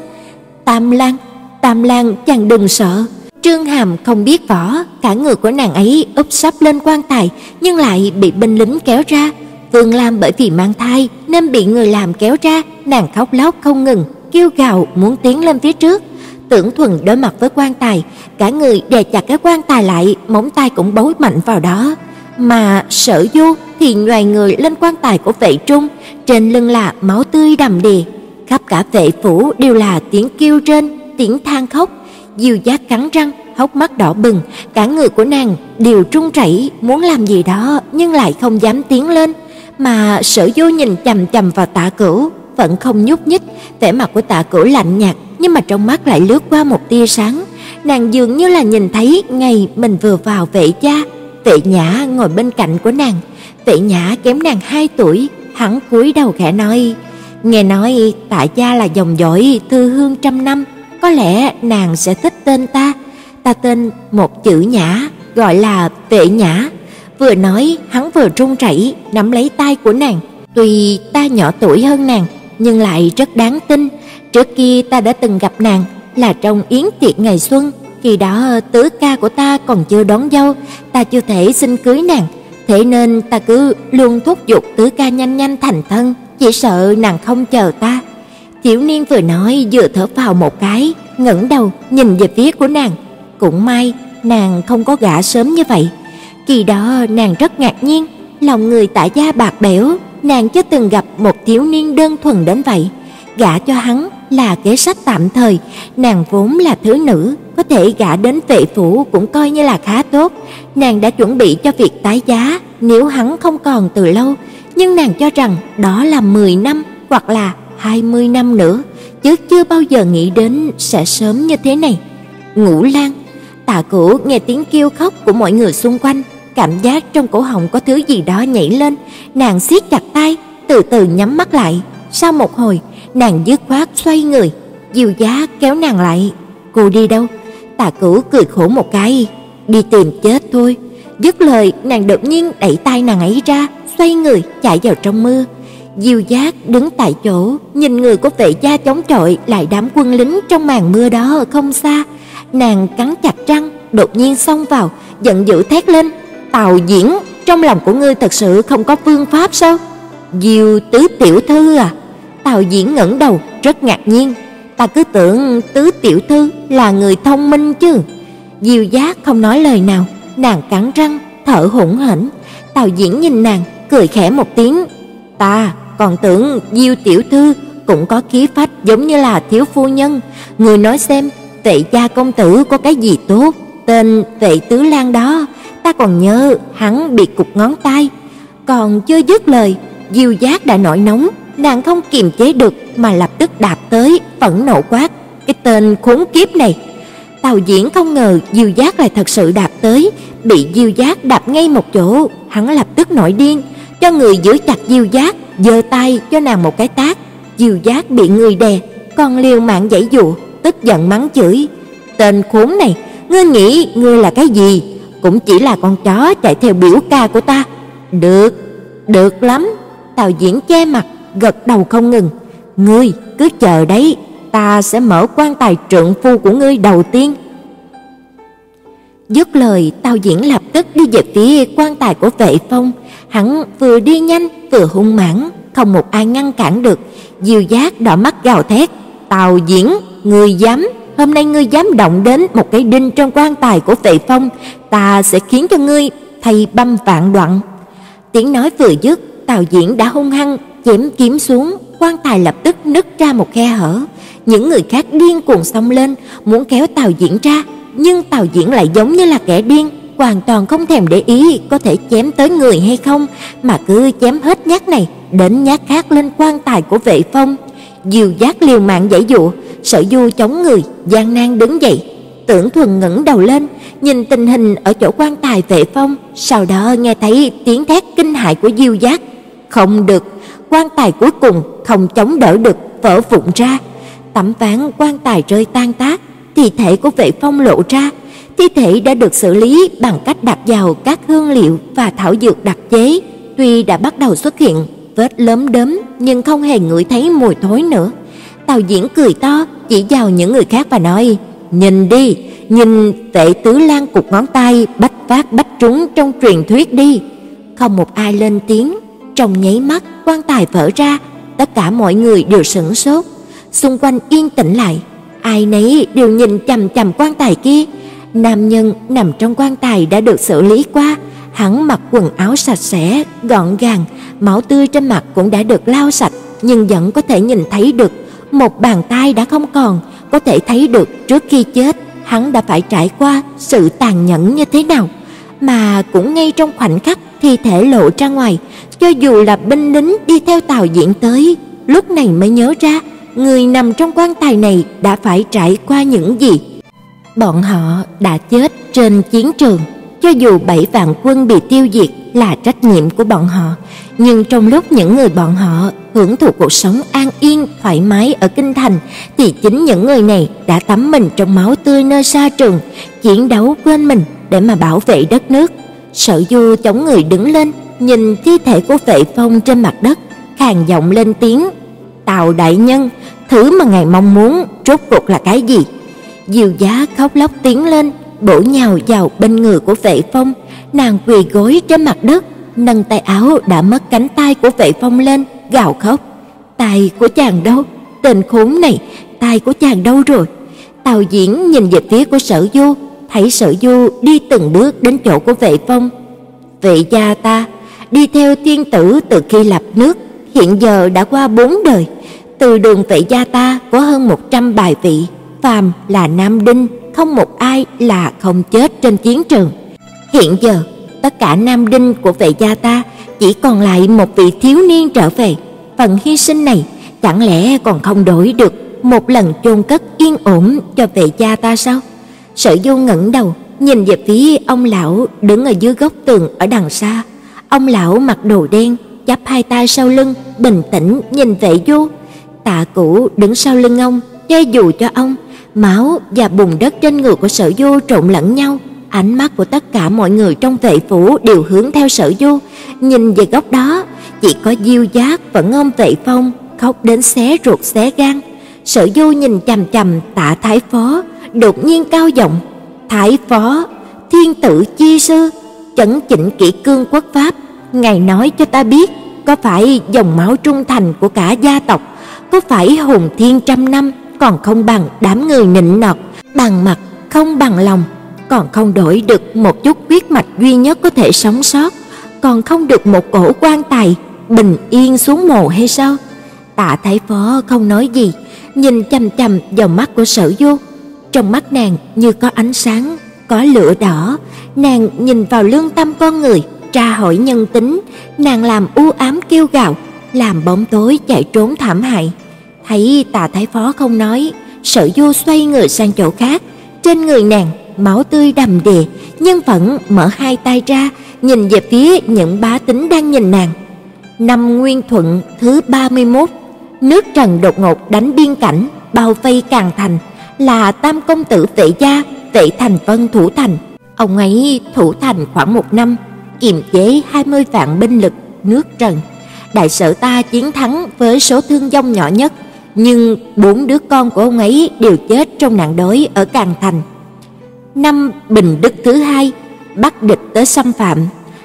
Tam lang Tam lang chàng đừng sợ. Trương Hàm không biết võ, cả người của nàng ấy úp sấp lên quan tài nhưng lại bị binh lính kéo ra. Vương Lam bởi vì mang thai nên bị người làm kéo ra, nàng khóc lóc không ngừng, kêu gào muốn tiến lên phía trước. Tưởng Thuần đối mặt với quan tài, cả người đè chặt cái quan tài lại, móng tay cũng bấu mạnh vào đó. Mà Sở Du thì nhoài người lên quan tài của vệ trung, trên lưng là máu tươi đầm đìa, khắp cả vệ phủ đều là tiếng kêu trên, tiếng than khóc. Diêu Giác cắn răng, hốc mắt đỏ bừng, cả người của nàng đều run rẩy muốn làm gì đó nhưng lại không dám tiến lên, mà Sở Du nhìn chằm chằm vào Tạ Cửu, vẫn không nhúc nhích, vẻ mặt của Tạ Cửu lạnh nhạt, nhưng mà trong mắt lại lướt qua một tia sáng. Nàng dường như là nhìn thấy ngày mình vừa vào vệ gia, Vệ Nhã ngồi bên cạnh của nàng, Vệ Nhã kém nàng 2 tuổi, hắn cúi đầu khẽ nói: "Nghe nói Tạ gia là dòng dõi thư hương trăm năm, có lẽ nàng sẽ thích tên ta. Ta tên một chữ Nhã, gọi là Vệ Nhã." Vừa nói, hắn vừa run rẩy nắm lấy tay của nàng. Tuy ta nhỏ tuổi hơn nàng, nhưng lại rất đáng tin. Trước kia ta đã từng gặp nàng là trong yến tiệc ngày xuân, khi đó tứ ca của ta còn chưa đón dâu, ta chưa thể xin cưới nàng, thế nên ta cứ luôn thúc giục tứ ca nhanh nhanh thành thân, chỉ sợ nàng không chờ ta. Thiếu niên vừa nói vừa thở phào một cái, ngẩng đầu nhìn về phía của nàng. Cũng may nàng không có gả sớm như vậy. Kỳ đó nàng rất ngạc nhiên, lòng người tại gia bạc bẽo, nàng chưa từng gặp một thiếu niên đơn thuần đến vậy. Gả cho hắn là kế sách tạm thời, nàng vốn là thứ nữ, có thể gả đến vệ phủ cũng coi như là khá tốt. Nàng đã chuẩn bị cho việc tái giá nếu hắn không còn từ lâu, nhưng nàng cho rằng đó là 10 năm hoặc là 20 năm nữa, chứ chưa bao giờ nghĩ đến sẽ sớm như thế này. Ngũ Lan, Tạ Cửu nghe tiếng kêu khóc của mọi người xung quanh, cảm giác trong cổ họng có thứ gì đó nhảy lên, nàng siết chặt tay, từ từ nhắm mắt lại. Sau một hồi, nàng dứt khoát xoay người, Diêu Giá kéo nàng lại. "Cô đi đâu?" Tạ Cửu cười khổ một cái, "Đi tìm chết thôi." Dứt lời, nàng đột nhiên đẩy tay nàng ấy ra, xoay người chạy vào trong mưa. Diêu Giác đứng tại chỗ, nhìn người của vệ gia chống chọi lại đám quân lính trong màn mưa đó ở không xa. Nàng cắn chặt răng, đột nhiên xông vào, giận dữ thét lên, "Tào Diễn, trong lòng của ngươi thật sự không có phương pháp sao?" "Diêu tứ tiểu thư à?" Tào Diễn ngẩng đầu, rất ngạc nhiên. Ta cứ tưởng tứ tiểu thư là người thông minh chứ. Diêu Giác không nói lời nào, nàng cắn răng, thở hổn hển. Tào Diễn nhìn nàng, cười khẽ một tiếng. Ta còn tưởng Diêu tiểu thư cũng có khí phách giống như là thiếu phu nhân, người nói xem, Vệ gia công tử có cái gì tốt? Tên tệ Tứ Lan đó, ta còn nhớ hắn bị cục ngón tay. Còn chưa dứt lời, Diêu Giác đã nổi nóng, nàng không kiềm chế được mà lập tức đạp tới, phẫn nộ quát: "Cái tên khốn kiếp này!" Tào Diễn không ngờ Diêu Giác lại thật sự đạp tới, bị Diêu Giác đạp ngay một chỗ, hắn lập tức nổi điên, cho người giữ chặt Diêu Giác, giơ tay cho nàng một cái tát. Diêu Giác bị người đè, còn liều mạng giãy dụ, tức giận mắng chửi: "Tên khốn này, ngươi nghĩ ngươi là cái gì? Cũng chỉ là con chó chạy theo biểu ca của ta." "Được, được lắm." Tào Diễn che mặt, gật đầu không ngừng. "Ngươi cứ chờ đấy, ta sẽ mở quan tài trượng phu của ngươi đầu tiên." Dứt lời, Tào Diễn lập tức đi về phía quan tài của Vệ Phong, hắn vừa đi nhanh vừa hung mãn, không một ai ngăn cản được. Diêu Giác đỏ mắt gào thét, "Tào Diễn, ngươi dám, hôm nay ngươi dám động đến một cái đinh trong quan tài của Vệ Phong, ta sẽ khiến cho ngươi thay băm vạn đoạn." Tiếng nói vừa dứt, Tào Diễn đã hung hăng chém kiếm xuống, quan tài lập tức nứt ra một khe hở. Những người khác điên cuồng xông lên, muốn kéo Tào Diễn ra, nhưng Tào Diễn lại giống như là kẻ điên, hoàn toàn không thèm để ý có thể chém tới người hay không, mà cứ chém hết nhát này đến nhát khác lên quan tài của Vệ Phong. Diều Giác liều mạng giãy dụa, Sở Du chống người, gian nan đứng dậy. Tưởng Thuần ngẩng đầu lên, nhìn tình hình ở chỗ quan tài Vệ Phong, sau đó nghe thấy tiếng thét kinh hãi của Diêu Giác. Không được, quan tài cuối cùng không chống đỡ được, vỡ vụn ra. Tấm ván quan tài rơi tan tác, thi thể của Vệ Phong lộ ra. Thi thể đã được xử lý bằng cách đặt vào các hương liệu và thảo dược đặc chế, tuy đã bắt đầu xuất hiện vết lấm đốm nhưng không hề ngửi thấy mùi thối nữa. Tào Diễn cười to, chỉ vào những người khác và nói: "Nhìn đi, nhìn tệ Tứ Lan cục ngón tay bách phát bách trúng trong truyền thuyết đi." Không một ai lên tiếng, trong nháy mắt quan tài vỡ ra, tất cả mọi người đều sửng sốt, xung quanh yên tĩnh lại, ai nấy đều nhìn chằm chằm quan tài kia. Nam nhân nằm trong quan tài đã được xử lý qua, hắn mặc quần áo sạch sẽ, gọn gàng, máu tươi trên mặt cũng đã được lau sạch, nhưng vẫn có thể nhìn thấy được một bàn tay đã không còn, có thể thấy được trước khi chết hắn đã phải trải qua sự tàn nhẫn như thế nào, mà cũng ngay trong khoảnh khắc thi thể lộ ra ngoài, cho dù là binh lính đi theo tàu Diễn tới lúc này mới nhớ ra người nằm trong quan tài này đã phải trải qua những gì. Bọn họ đã chết trên chiến trường, cho dù bảy vạn quân bị tiêu diệt là trách nhiệm của bọn họ, nhưng trong lúc những người bọn họ hưởng thụ cuộc sống an yên thoải mái ở kinh thành thì chính những người này đã tắm mình trong máu tươi nơi xa trường, chiến đấu quên mình để mà bảo vệ đất nước. Sở Du chống người đứng lên, nhìn thi thể của Vệ Phong trên mặt đất, khàn giọng lên tiếng: "Tào đại nhân, thứ mà ngài mong muốn rốt cuộc là cái gì?" Diêu Giá khóc lóc tiến lên, bổ nhào vào bên người của Vệ Phong, nàng quỳ gối trên mặt đất, nâng tay áo đã mất cánh tay của Vệ Phong lên, gào khóc. "Tay của chàng đâu? Tên khốn này, tay của chàng đâu rồi?" Tào Diễn nhìn về phía của Sở Du, thấy Sở Du đi từng bước đến chỗ của Vệ Phong. "Vệ gia ta đi theo tiên tử từ khi lập nước, hiện giờ đã qua bốn đời, từ đường Vệ gia ta có hơn 100 bài vị, phàm là nam đinh, không một ai là không chết trên chiến trường. Hiện giờ, tất cả nam đinh của Vệ gia ta chỉ còn lại một vị thiếu niên trở về, phần hy sinh này chẳng lẽ còn không đổi được một lần chôn cất yên ổn cho Vệ gia ta sao?" Sở Du ngẩng đầu, nhìn về phía ông lão đứng ở dưới góc tường ở đằng xa. Ông lão mặc đồ đen, chắp hai tay sau lưng, bình tĩnh nhìn Vệ Du. Tạ Cửu đứng sau lưng ông, che dù cho ông, máu và bùn đất trên người của Sở Du trộn lẫn nhau. Ánh mắt của tất cả mọi người trong vệ phủ đều hướng theo Sở Du, nhìn về góc đó, chỉ có Diêu Giác vẫn ôm Vệ Phong, khóc đến xé ruột xé gan. Sở Du nhìn chằm chằm Tạ Thái Phó, đột nhiên cao giọng, "Thái phó, thiên tử chi sư, chấn chỉnh kỷ cương quốc pháp, ngài nói cho ta biết, có phải dòng máu trung thành của cả gia tộc, có phải hồn thiên trăm năm còn không bằng đám người nịnh nọt, bằng mặt không bằng lòng, còn không đổi được một chút huyết mạch duy nhất có thể sống sót, còn không được một cổ quan tài bình yên xuống mồ hay sao?" Tạ Thái phó không nói gì, nhìn chằm chằm vào mắt của Sở Du. Trong mắt nàng như có ánh sáng, có lửa đỏ, nàng nhìn vào lương tâm con người, tra hỏi nhân tính, nàng làm u ám kêu gào, làm bóng tối chạy trốn thảm hại. Thấy Tạ Thái Phó không nói, Sở Du xoay người sang chỗ khác, trên người nàng máu tươi đầm đìa, nhưng vẫn mở hai tay ra, nhìn về phía những bá tính đang nhìn nàng. Năm Nguyên Thuận thứ 31, nước Trần đột ngột đánh biên cảnh, bao vây Càn Thành, là Tam công tử Vệ gia, Vệ Thành Vân thủ thành. Ông ấy thủ thành khoảng một năm, kiềm chế 20 vạn binh lực nước Trần. Đại sở ta chiến thắng với số thương vong nhỏ nhất, nhưng bốn đứa con của ông ấy đều chết trong nạn đói ở Càn Thành. Năm Bình Đức thứ hai, bắt địch tới xâm phạm,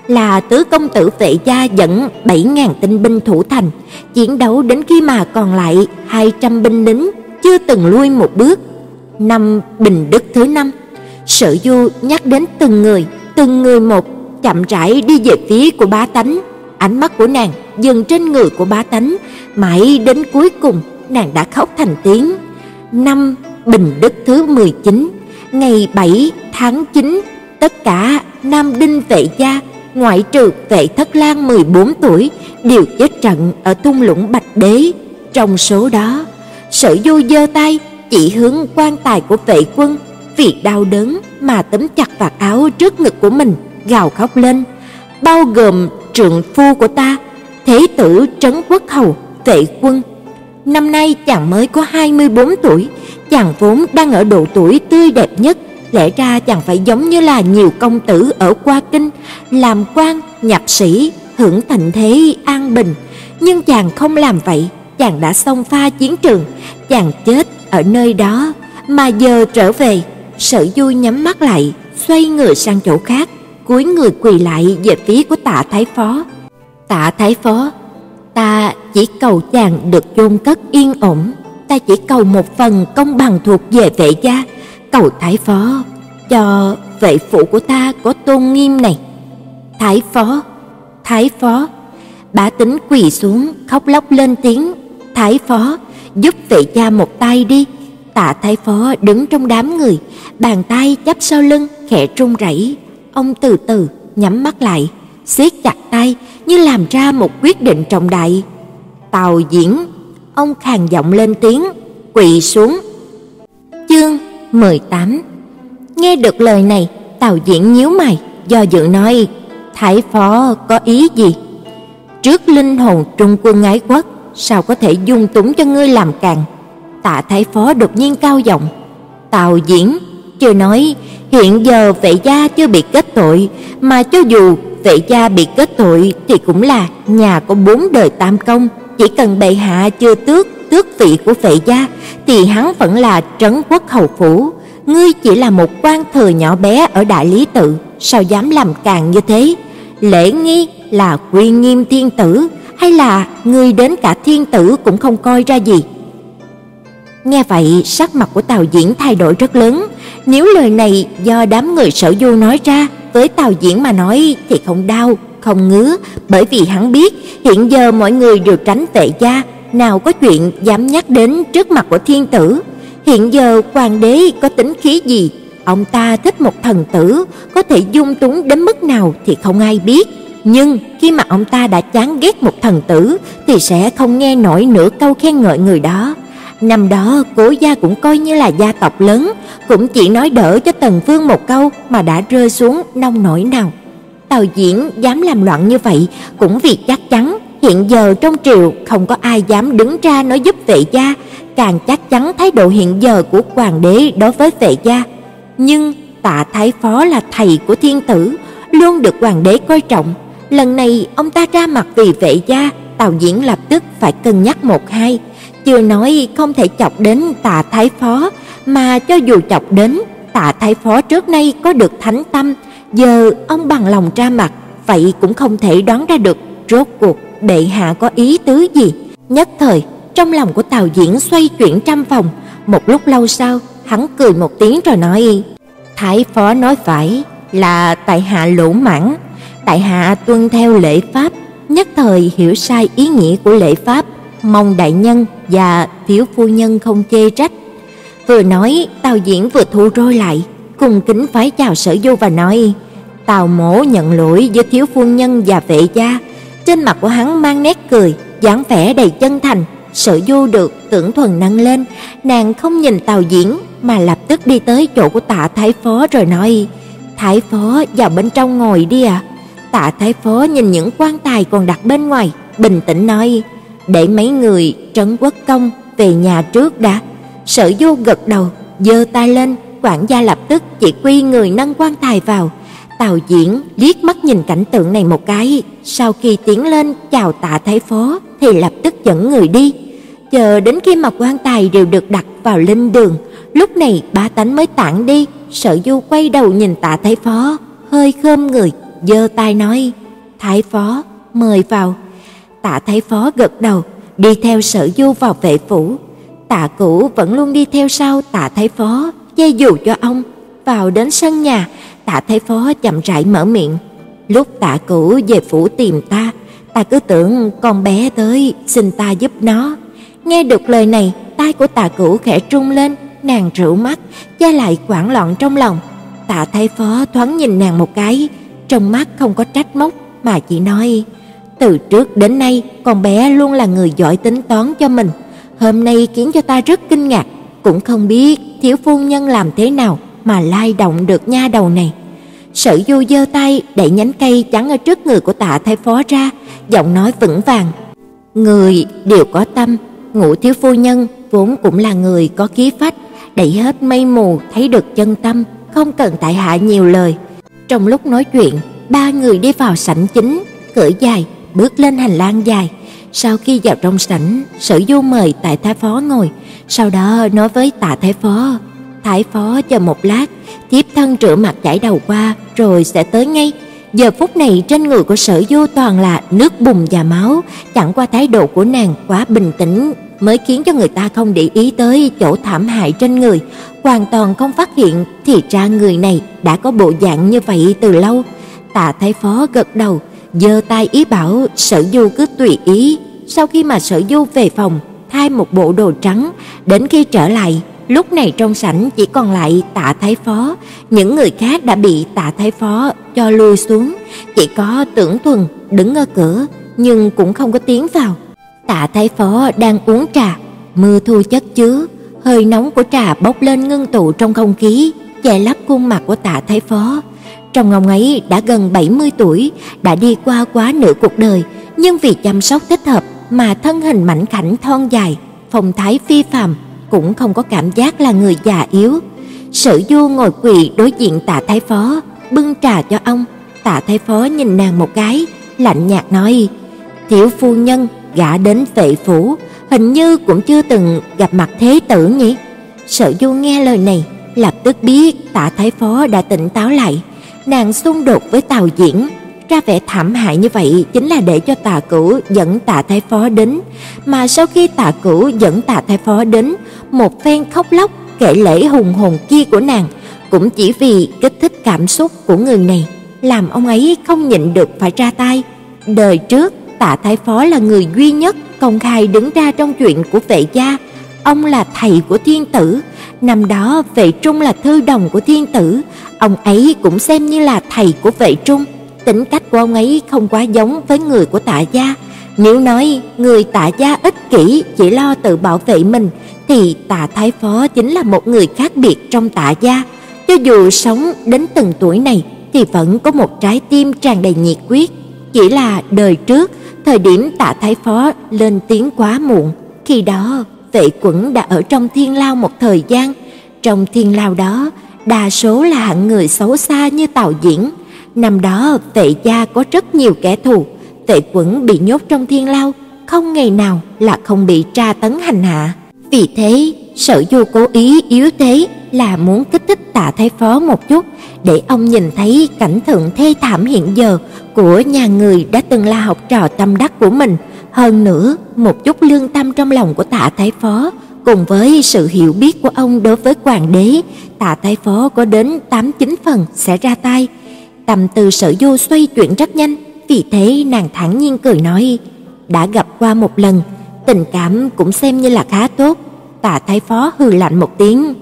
là tứ công tử Vệ gia dẫn 7000 tinh binh thủ thành, chiến đấu đến khi mà còn lại 200 binh lính, chưa từng lui một bước năm Bình Đức thứ năm. Sở Du nhắc đến từng người, từng người một, chậm rãi đi về phía của bá tánh. Ánh mắt của nàng dừng trên người của bá tánh, mãi đến cuối cùng nàng đã khóc thành tiếng. Năm Bình Đức thứ 19, ngày 7 tháng 9, tất cả nam đinh vệ gia, ngoại trừ vệ thất lang 14 tuổi, đều chết trận ở thung lũng Bạch Đế. Trong số đó, Sở Du giơ tay chỉ hướng quan tài của vệ quân, vì đau đớn mà tấm chặt vạt áo trước ngực của mình, gào khóc lên, bao gồm trượng phu của ta, thế tử trấn quốc hầu, vệ quân. Năm nay chàng mới có 24 tuổi, chàng vốn đang ở độ tuổi tươi đẹp nhất, lẽ ra chàng phải giống như là nhiều công tử ở qua kinh, làm quan, nhập sĩ, hưởng thịnh thế an bình, nhưng chàng không làm vậy, chàng đã xông pha chiến trường, chàng chết ở nơi đó. Mà giờ trở về, Sở Du nhắm mắt lại, xoay người sang chỗ khác, cúi người quỳ lại về phía của Tạ Thái Phó. Tạ Thái Phó, ta chỉ cầu chàng được chôn cất yên ổn, ta chỉ cầu một phần công bằng thuộc về vệ gia, cầu Thái Phó cho vệ phụ của ta có tôn nghiêm này. Thái Phó, Thái Phó, bá tính quỳ xuống khóc lóc lên tiếng, Thái Phó, giúp vệ gia một tay đi. Tạ Thái Phó đứng trong đám người, bàn tay chắp sau lưng, khẽ run rẩy. Ông từ từ nhắm mắt lại, siết chặt tay như làm ra một quyết định trọng đại. Tào Diễn, ông khàn giọng lên tiếng, quỳ xuống. Chương 18 Nghe được lời này, Tào Diễn nhíu mày, do dự nói, Thái phó có ý gì? Trước linh hồn trung quân ái quốc, sao có thể dung túng cho ngươi làm càng? Tạ Thái phó đột nhiên cao giọng, Tào Diễn chưa nói hiện giờ vệ gia chưa bị kết tội, mà cho dù vệ gia bị kết tội thì cũng là nhà có bốn đời tam công, chỉ cần bệ hạ chưa tước tước vị của vệ gia thì hắn vẫn là trấn quốc hầu phủ, ngươi chỉ là một quan thừa nhỏ bé ở đại lý tự, sao dám làm càng như thế? Lễ nghi là quy nghiêm thiên tử hay là ngươi đến cả thiên tử cũng không coi ra gì? Nghe vậy, sắc mặt của Tào Diễn thay đổi rất lớn, nếu lời này do đám người Sở Du nói ra, với Tào Diễn mà nói thì không đau, không ngứa, bởi vì hắn biết hiện giờ mọi người đều tránh vệ gia, nào có chuyện dám nhắc đến trước mặt của thiên tử. Hiện giờ hoàng đế có tính khí gì, ông ta thích một thần tử, có thể dung túng đến mức nào thì không ai biết. Nhưng khi mà ông ta đã chán ghét một thần tử thì sẽ không nghe nổi nửa câu khen ngợi người đó. Năm đó Cố gia cũng coi như là gia tộc lớn, cũng chỉ nói đỡ cho Tần Vương một câu mà đã rơi xuống nông nổi nào. Tào Diễn dám làm loạn như vậy cũng vì chắc chắn hiện giờ trong triều không có ai dám đứng ra nói giúp vệ gia, càng chắc chắn thái độ hiện giờ của hoàng đế đối với vệ gia. Nhưng Tạ Thái Phó là thầy của thiên tử, luôn được hoàng đế coi trọng. Lần này ông ta ra mặt vì vệ gia, Tào Diễn lập tức phải cân nhắc một hai. Chưa nói không thể chọc đến Tạ Thái Phó, mà cho dù chọc đến, Tạ Thái Phó trước nay có được thánh tâm, giờ ông bằng lòng ra mặt, vậy cũng không thể đoán ra được rốt cuộc bệ hạ có ý tứ gì. Nhất thời, trong lòng của Tào Diễn xoay chuyển trăm vòng, một lúc lâu sau, hắn cười một tiếng rồi nói: "Thái phó nói phải, là tại hạ lỗ mãn, tại hạ tuân theo lễ pháp, nhất thời hiểu sai ý nghĩa của lễ pháp, mong đại nhân và thiếu phu nhân không chê trách." Vừa nói, Tào Diễn vừa thu roi lại, cùng kính phái chào Sở Du và nói: "Tào mỗ nhận lỗi với thiếu phu nhân và vệ gia." Trên mặt của hắn mang nét cười, dáng vẻ đầy chân thành, Sở Du được tưởng thuần nâng lên, nàng không nhìn Tào Diễn mà lập tức đi tới chỗ của Tạ Thái Phó rồi nói: "Thái Phó vào bên trong ngồi đi ạ." Tạ Thái Phó nhìn những quan tài còn đặt bên ngoài, bình tĩnh nói: "Để mấy người trấn quốc công về nhà trước đã." Sở Du gật đầu, giơ tay lên, quản gia lập tức chỉ quy người nâng quan tài vào. Tào Diễn liếc mắt nhìn cảnh tượng này một cái, sau khi tiến lên chào Tạ Thái Phó thì lập tức dẫn người đi. Chờ đến khi mà quan tài đều được đặt vào linh đường, lúc này ba tánh mới tản đi, Sở Du quay đầu nhìn Tạ Thái Phó, hơi khom người, giơ tay nói: "Thái Phó, mời vào." Tạ Thái Phó gật đầu, đi theo Sở Du vào vệ phủ. Tạ Cửu vẫn luôn đi theo sau Tạ Thái Phó, dây dù cho ông. Vào đến sân nhà, Tạ Thái Phó chậm rãi mở miệng, "Lúc Tạ Cửu về phủ tìm ta, ta cứ tưởng con bé tới xin ta giúp nó." Nghe được lời này, tai của Tạ Cửu khẽ trung lên, nàng rũ mắt, che lại hoảng loạn trong lòng. Tạ Thái Phó thoáng nhìn nàng một cái, trong mắt không có trách móc mà chỉ nói: "Từ trước đến nay, con bé luôn là người giỏi tính toán cho mình, hôm nay khiến cho ta rất kinh ngạc, cũng không biết thiếu phu nhân làm thế nào mà lai động được nha đầu này." Sở Du giơ tay đẩy nhánh cây chắn ở trước người của Tạ Thái Phó ra, giọng nói vững vàng: "Người đều có tâm, Ngũ thiếu phu nhân vốn cũng là người có khí phách, đẩy hết mây mù thấy được chân tâm, không cần tại hạ nhiều lời." Trong lúc nói chuyện, ba người đi vào sảnh chính, cởi dài, bước lên hành lang dài. Sau khi vào trong sảnh, Sở Du mời tại Thái Phó ngồi, sau đó nói với Tạ Thái Phó: "Thái Phó chờ một lát, thiếp thân rửa mặt chải đầu qua rồi sẽ tới ngay." Giờ phút này trên người của Sở Du toàn là nước bùn và máu, chẳng qua thái độ của nàng quá bình tĩnh mới khiến cho người ta không để ý tới chỗ thảm hại trên người, hoàn toàn không phát hiện thì ra người này đã có bộ dạng như vậy từ lâu. Tạ Thái Phó gật đầu, giơ tay ý bảo Sở Du cứ tùy ý. Sau khi mà Sở Du về phòng, thay một bộ đồ trắng, đến khi trở lại, lúc này trong sảnh chỉ còn lại Tạ Thái Phó, những người khác đã bị Tạ Thái Phó cho lui xuống, chỉ có Tưởng Thuần đứng ở cửa nhưng cũng không có tiếng vào. Tạ Thái Phó đang uống trà, mưa thu chất chứa, hơi nóng của trà bốc lên ngưng tụ trong không khí, che lấp khuôn mặt của Tạ Thái Phó. Trong ông ấy đã gần 70 tuổi, đã đi qua quá nửa cuộc đời, nhưng vì chăm sóc thích hợp mà thân hình mảnh khảnh thon dài, phong thái phi phàm, cũng không có cảm giác là người già yếu. Sở Du ngồi quỳ đối diện Tạ Thái Phó, bưng trà cho ông. Tạ Thái Phó nhìn nàng một cái, lạnh nhạt nói: "Tiểu phu nhân gả đến vệ phủ, hình như cũng chưa từng gặp mặt thế tử nhỉ?" Sở Du nghe lời này, lập tức biết Tạ Thái Phó đã tỉnh táo lại, nàng xung đột với Tào Diễn, ra vẻ thảm hại như vậy chính là để cho Tạ Cửu dẫn Tạ Thái Phó đến, mà sau khi Tạ Cửu dẫn Tạ Thái Phó đến, một phen khóc lóc kể lễ hùng hồn kia của nàng, cũng chỉ vì kích thích cảm xúc của người này, làm ông ấy không nhịn được phải ra tay. Đời trước, Tạ Thái Phó là người duy nhất công khai đứng ra trong chuyện của vệ gia, ông là thầy của thiên tử, năm đó vệ trung là thư đồng của thiên tử, ông ấy cũng xem như là thầy của vệ trung. Tính cách của ông ấy không quá giống với người của Tạ gia. Nếu nói người Tạ gia ích kỷ chỉ lo tự bảo vệ mình thì Tạ Thái Phó chính là một người khác biệt trong Tạ gia. Cho dù sống đến từng tuổi này thì vẫn có một trái tim tràn đầy nhiệt huyết Chỉ là đời trước, thời điểm Tạ Thái Phó lên tiếng quá muộn, khi đó Vệ Quẩn đã ở trong thiên lao một thời gian. Trong thiên lao đó, đa số là hạng người xấu xa như Tào Diễn. Năm đó Vệ gia có rất nhiều kẻ thù, Vệ Quẩn bị nhốt trong thiên lao, không ngày nào là không bị tra tấn hành hạ. Vì thế, Sở Du cố ý yếu thế là muốn kích thích Tạ Thái Phó một chút để ông nhìn thấy cảnh tượng thê thảm hiện giờ của nhà người đã từng là học trò tâm đắc của mình, hơn nữa, một chút lương tâm trong lòng của Tạ Thái Phó cùng với sự hiểu biết của ông đối với hoàng đế, Tạ Thái Phó có đến 8 9 phần sẽ ra tay. Tâm tư Sở Du xoay chuyển rất nhanh, vì thế nàng thản nhiên cười nói: "Đã gặp qua một lần, tình cảm cũng xem như là khá tốt." Tạ Thái Phó hừ lạnh một tiếng,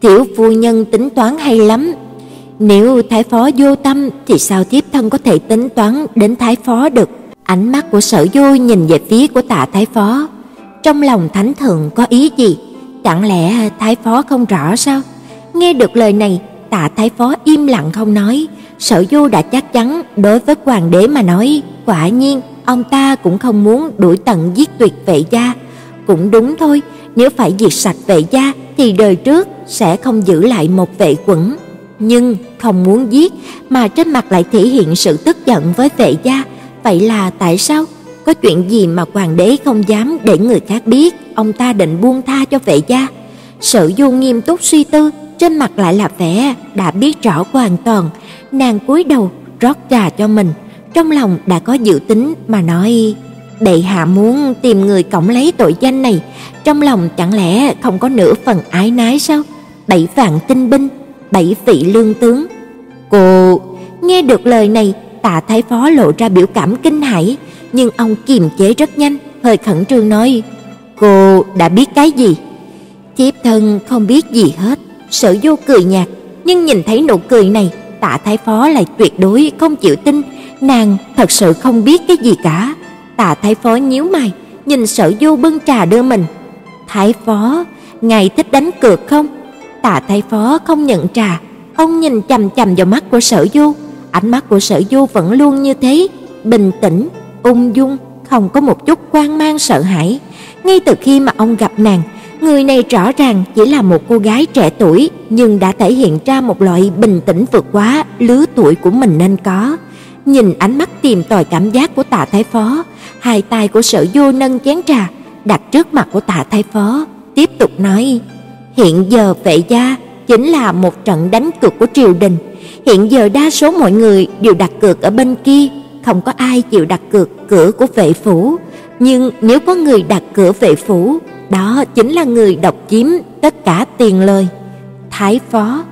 "Tiểu phu nhân tính toán hay lắm. Nếu Thái Phó vô tâm thì sao thiếp thân có thể tính toán đến Thái Phó được?" Ánh mắt của Sở Du nhìn về phía của Tạ Thái Phó, trong lòng thánh thượng có ý gì? Chẳng lẽ Thái Phó không rõ sao? Nghe được lời này, Tạ Thái Phó im lặng không nói, Sở Du đã chắc chắn đối với hoàng đế mà nói, quả nhiên ông ta cũng không muốn đuổi tận giết tuyệt vệ gia. Cũng đúng thôi, nếu phải diệt sạch vệ gia thì đời trước sẽ không giữ lại một vệ quẩn, nhưng không muốn giết mà trên mặt lại thể hiện sự tức giận với vệ gia, vậy là tại sao? Có chuyện gì mà hoàng đế không dám để người khác biết, ông ta định buông tha cho vệ gia? Sở Du nghiêm túc suy tư, trên mặt lại là vẻ đã biết rõ hoàn toàn, nàng cúi đầu rót trà cho mình, trong lòng đã có dự tính mà nói: "Đệ hạ muốn tìm người cõng lấy tội danh này, trong lòng chẳng lẽ không có nửa phần ái nái sao? Bảy vạn tinh binh, bảy vị lương tướng." Cô nghe được lời này, Tạ Thái Phó lộ ra biểu cảm kinh hãi, nhưng ông kiềm chế rất nhanh, hơi khẩn trương nói: "Cô đã biết cái gì?" Thiếp thân không biết gì hết. Sở Du cười nhạt, nhưng nhìn thấy nụ cười này, Tạ Thái Phó lại tuyệt đối không chịu tin, nàng thật sự không biết cái gì cả. Tạ Thái Phó nhíu mày, nhìn Sở Du bưng trà đưa mình. "Thái Phó, ngài thích đánh cược không?" Tạ Thái Phó không nhận trà, ông nhìn chằm chằm vào mắt của Sở Du, ánh mắt của Sở Du vẫn luôn như thế, bình tĩnh, ung dung, không có một chút quan mang sợ hãi. Ngay từ khi mà ông gặp nàng, người này rõ ràng chỉ là một cô gái trẻ tuổi, nhưng đã thể hiện ra một loại bình tĩnh vượt quá lứa tuổi của mình nên có. Nhìn ánh mắt tìm tòi cảm giác của Tạ Thái Phó, hai tay của Sở Du nâng chén trà đặt trước mặt của Tạ Thái Phó, tiếp tục nói: "Hiện giờ vệ gia chính là một trận đánh cược của triều đình, hiện giờ đa số mọi người đều đặt cược ở bên kia, không có ai chịu đặt cược cửa của vệ phủ, nhưng nếu có người đặt cửa vệ phủ, đó chính là người độc chiếm tất cả tiền lời. Thái phó,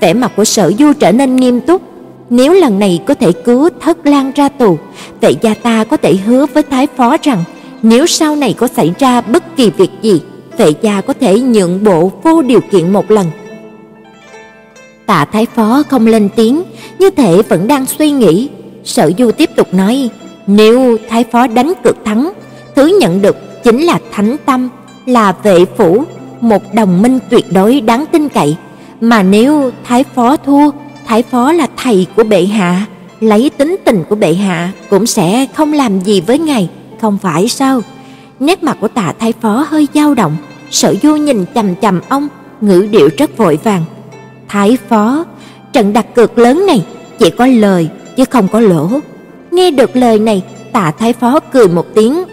vẻ mặt của Sở Du trở nên nghiêm túc, nếu lần này có thể cứu Thất Lang ra tù, vậy gia ta có thể hứa với Thái phó rằng nếu sau này có xảy ra bất kỳ việc gì, vệ gia có thể nhượng bộ vô điều kiện một lần. Tạ Thái phó không lên tiếng, như thể vẫn đang suy nghĩ, Sở Du tiếp tục nói, nếu thái phó đánh cược thắng, thứ nhận được chính là thánh tâm, là vệ phủ, một đồng minh tuyệt đối đáng tin cậy, mà nếu thái phó thua, thái phó là thầy của bệ hạ, lấy tính tình của bệ hạ cũng sẽ không làm gì với ngài, không phải sao? Nét mặt của Tạ thái phó hơi dao động, Sở Du nhìn chằm chằm ông, ngữ điệu rất vội vàng. "Thái phó, trận đặt cược lớn này chỉ có lời chứ không có lỗ." Nghe được lời này, Tạ thái phó cười một tiếng.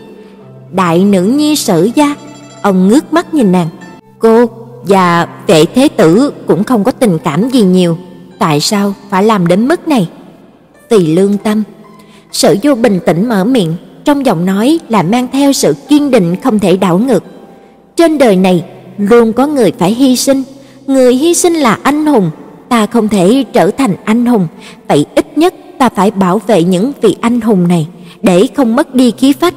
"Đại nữ nhi sử gia." Ông ngước mắt nhìn nàng. "Cô và vệ thế tử cũng không có tình cảm gì nhiều, tại sao phải làm đến mức này?" Tỳ lương tâm. Sở Du bình tĩnh mở miệng, trong giọng nói là mang theo sự kiên định không thể đảo ngược. Trên đời này luôn có người phải hy sinh, người hy sinh là anh hùng, ta không thể trở thành anh hùng, vậy ít nhất ta phải bảo vệ những vị anh hùng này để không mất đi khí phách.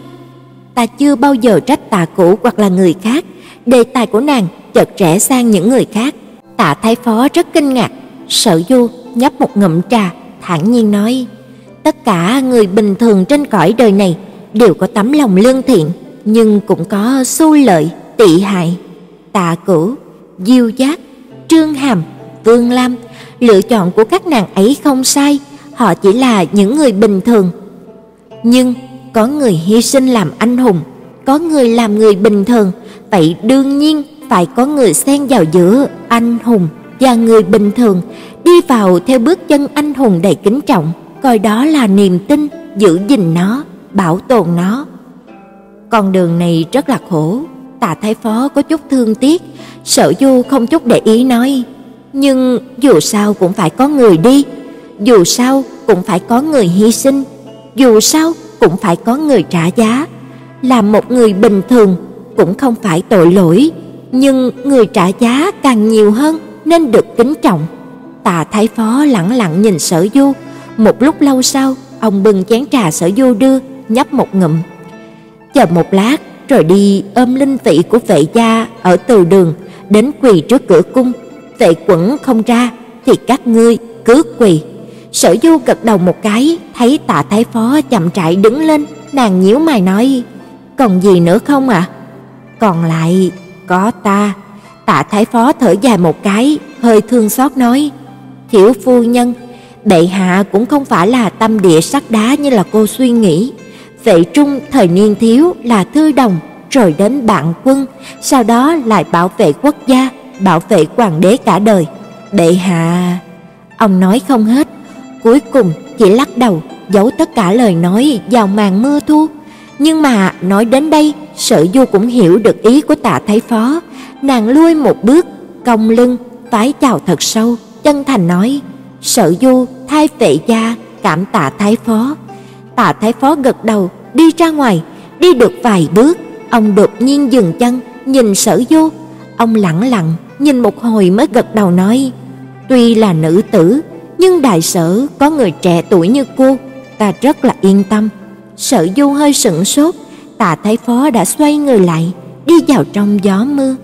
Ta chưa bao giờ trách Tạ Cũ hoặc là người khác, đề tài của nàng chợt rẽ sang những người khác. Tạ Thái phó rất kinh ngạc, Sở Du nhấp một ngụm trà, thản nhiên nói: "Tất cả người bình thường trên cõi đời này đều có tấm lòng lương thiện, nhưng cũng có xu lợi, tị hại. Tạ Cửu, Diêu Giác, Trương Hàm, Vương Lam, lựa chọn của các nàng ấy không sai, họ chỉ là những người bình thường. Nhưng có người hy sinh làm anh hùng, có người làm người bình thường, vậy đương nhiên phải có người xen vào giữa anh hùng và người bình thường, đi vào theo bước chân anh hùng đầy kính trọng, coi đó là niềm tin, giữ gìn nó, bảo tồn nó. Con đường này rất là khổ, Tạ Thái Phó có chút thương tiếc, Sở Du không chút để ý nói, nhưng dù sao cũng phải có người đi, dù sao cũng phải có người hy sinh, dù sao cũng phải có người trả giá. Làm một người bình thường cũng không phải tội lỗi, nhưng người trả giá càng nhiều hơn nên được kính trọng. Tạ Thái Phó lặng lặng nhìn Sở Du, một lúc lâu sau, ông bưng chén trà Sở Du đưa, nhấp một ngụm. Chờ một lát, rồi đi ôm linh vị của vệ gia ở từ đường đến quỳ trước cửa cung. Vệ quẩn không ra thì các ngươi cứ quỳ. Sở Du gật đầu một cái, thấy Tạ Thái Phó chậm rãi đứng lên, nàng nhíu mày nói: "Còn gì nữa không ạ?" À? "Còn lại có ta." Tạ Thái Phó thở dài một cái, hơi thương xót nói: "Thiếu phu nhân, bệ hạ cũng không phải là tâm địa sắt đá như là cô suy nghĩ." Vệ trung thời niên thiếu là thư đồng, rồi đến bạn quân, sau đó lại bảo vệ quốc gia, bảo vệ hoàng đế cả đời. Bệ hạ, ông nói không hết, cuối cùng chỉ lắc đầu, giấu tất cả lời nói vào màn mưa thu. Nhưng mà nói đến đây, Sở Du cũng hiểu được ý của Tạ Thái Phó, nàng lui một bước, cong lưng, vái chào thật sâu, chân thành nói: "Sở Du thay vệ gia cảm tạ Thái Phó." Tạ Thái Phó gật đầu, đi ra ngoài, đi được vài bước, ông đột nhiên dừng chân, nhìn Sở Du. Ông lặng lặng nhìn một hồi mới gật đầu nói: "Tuy là nữ tử, nhưng đại sở có người trẻ tuổi như cô, ta rất là yên tâm." Sở Du hơi sững sốt, Tạ thấy Phó đã xoay người lại, đi vào trong gió mưa.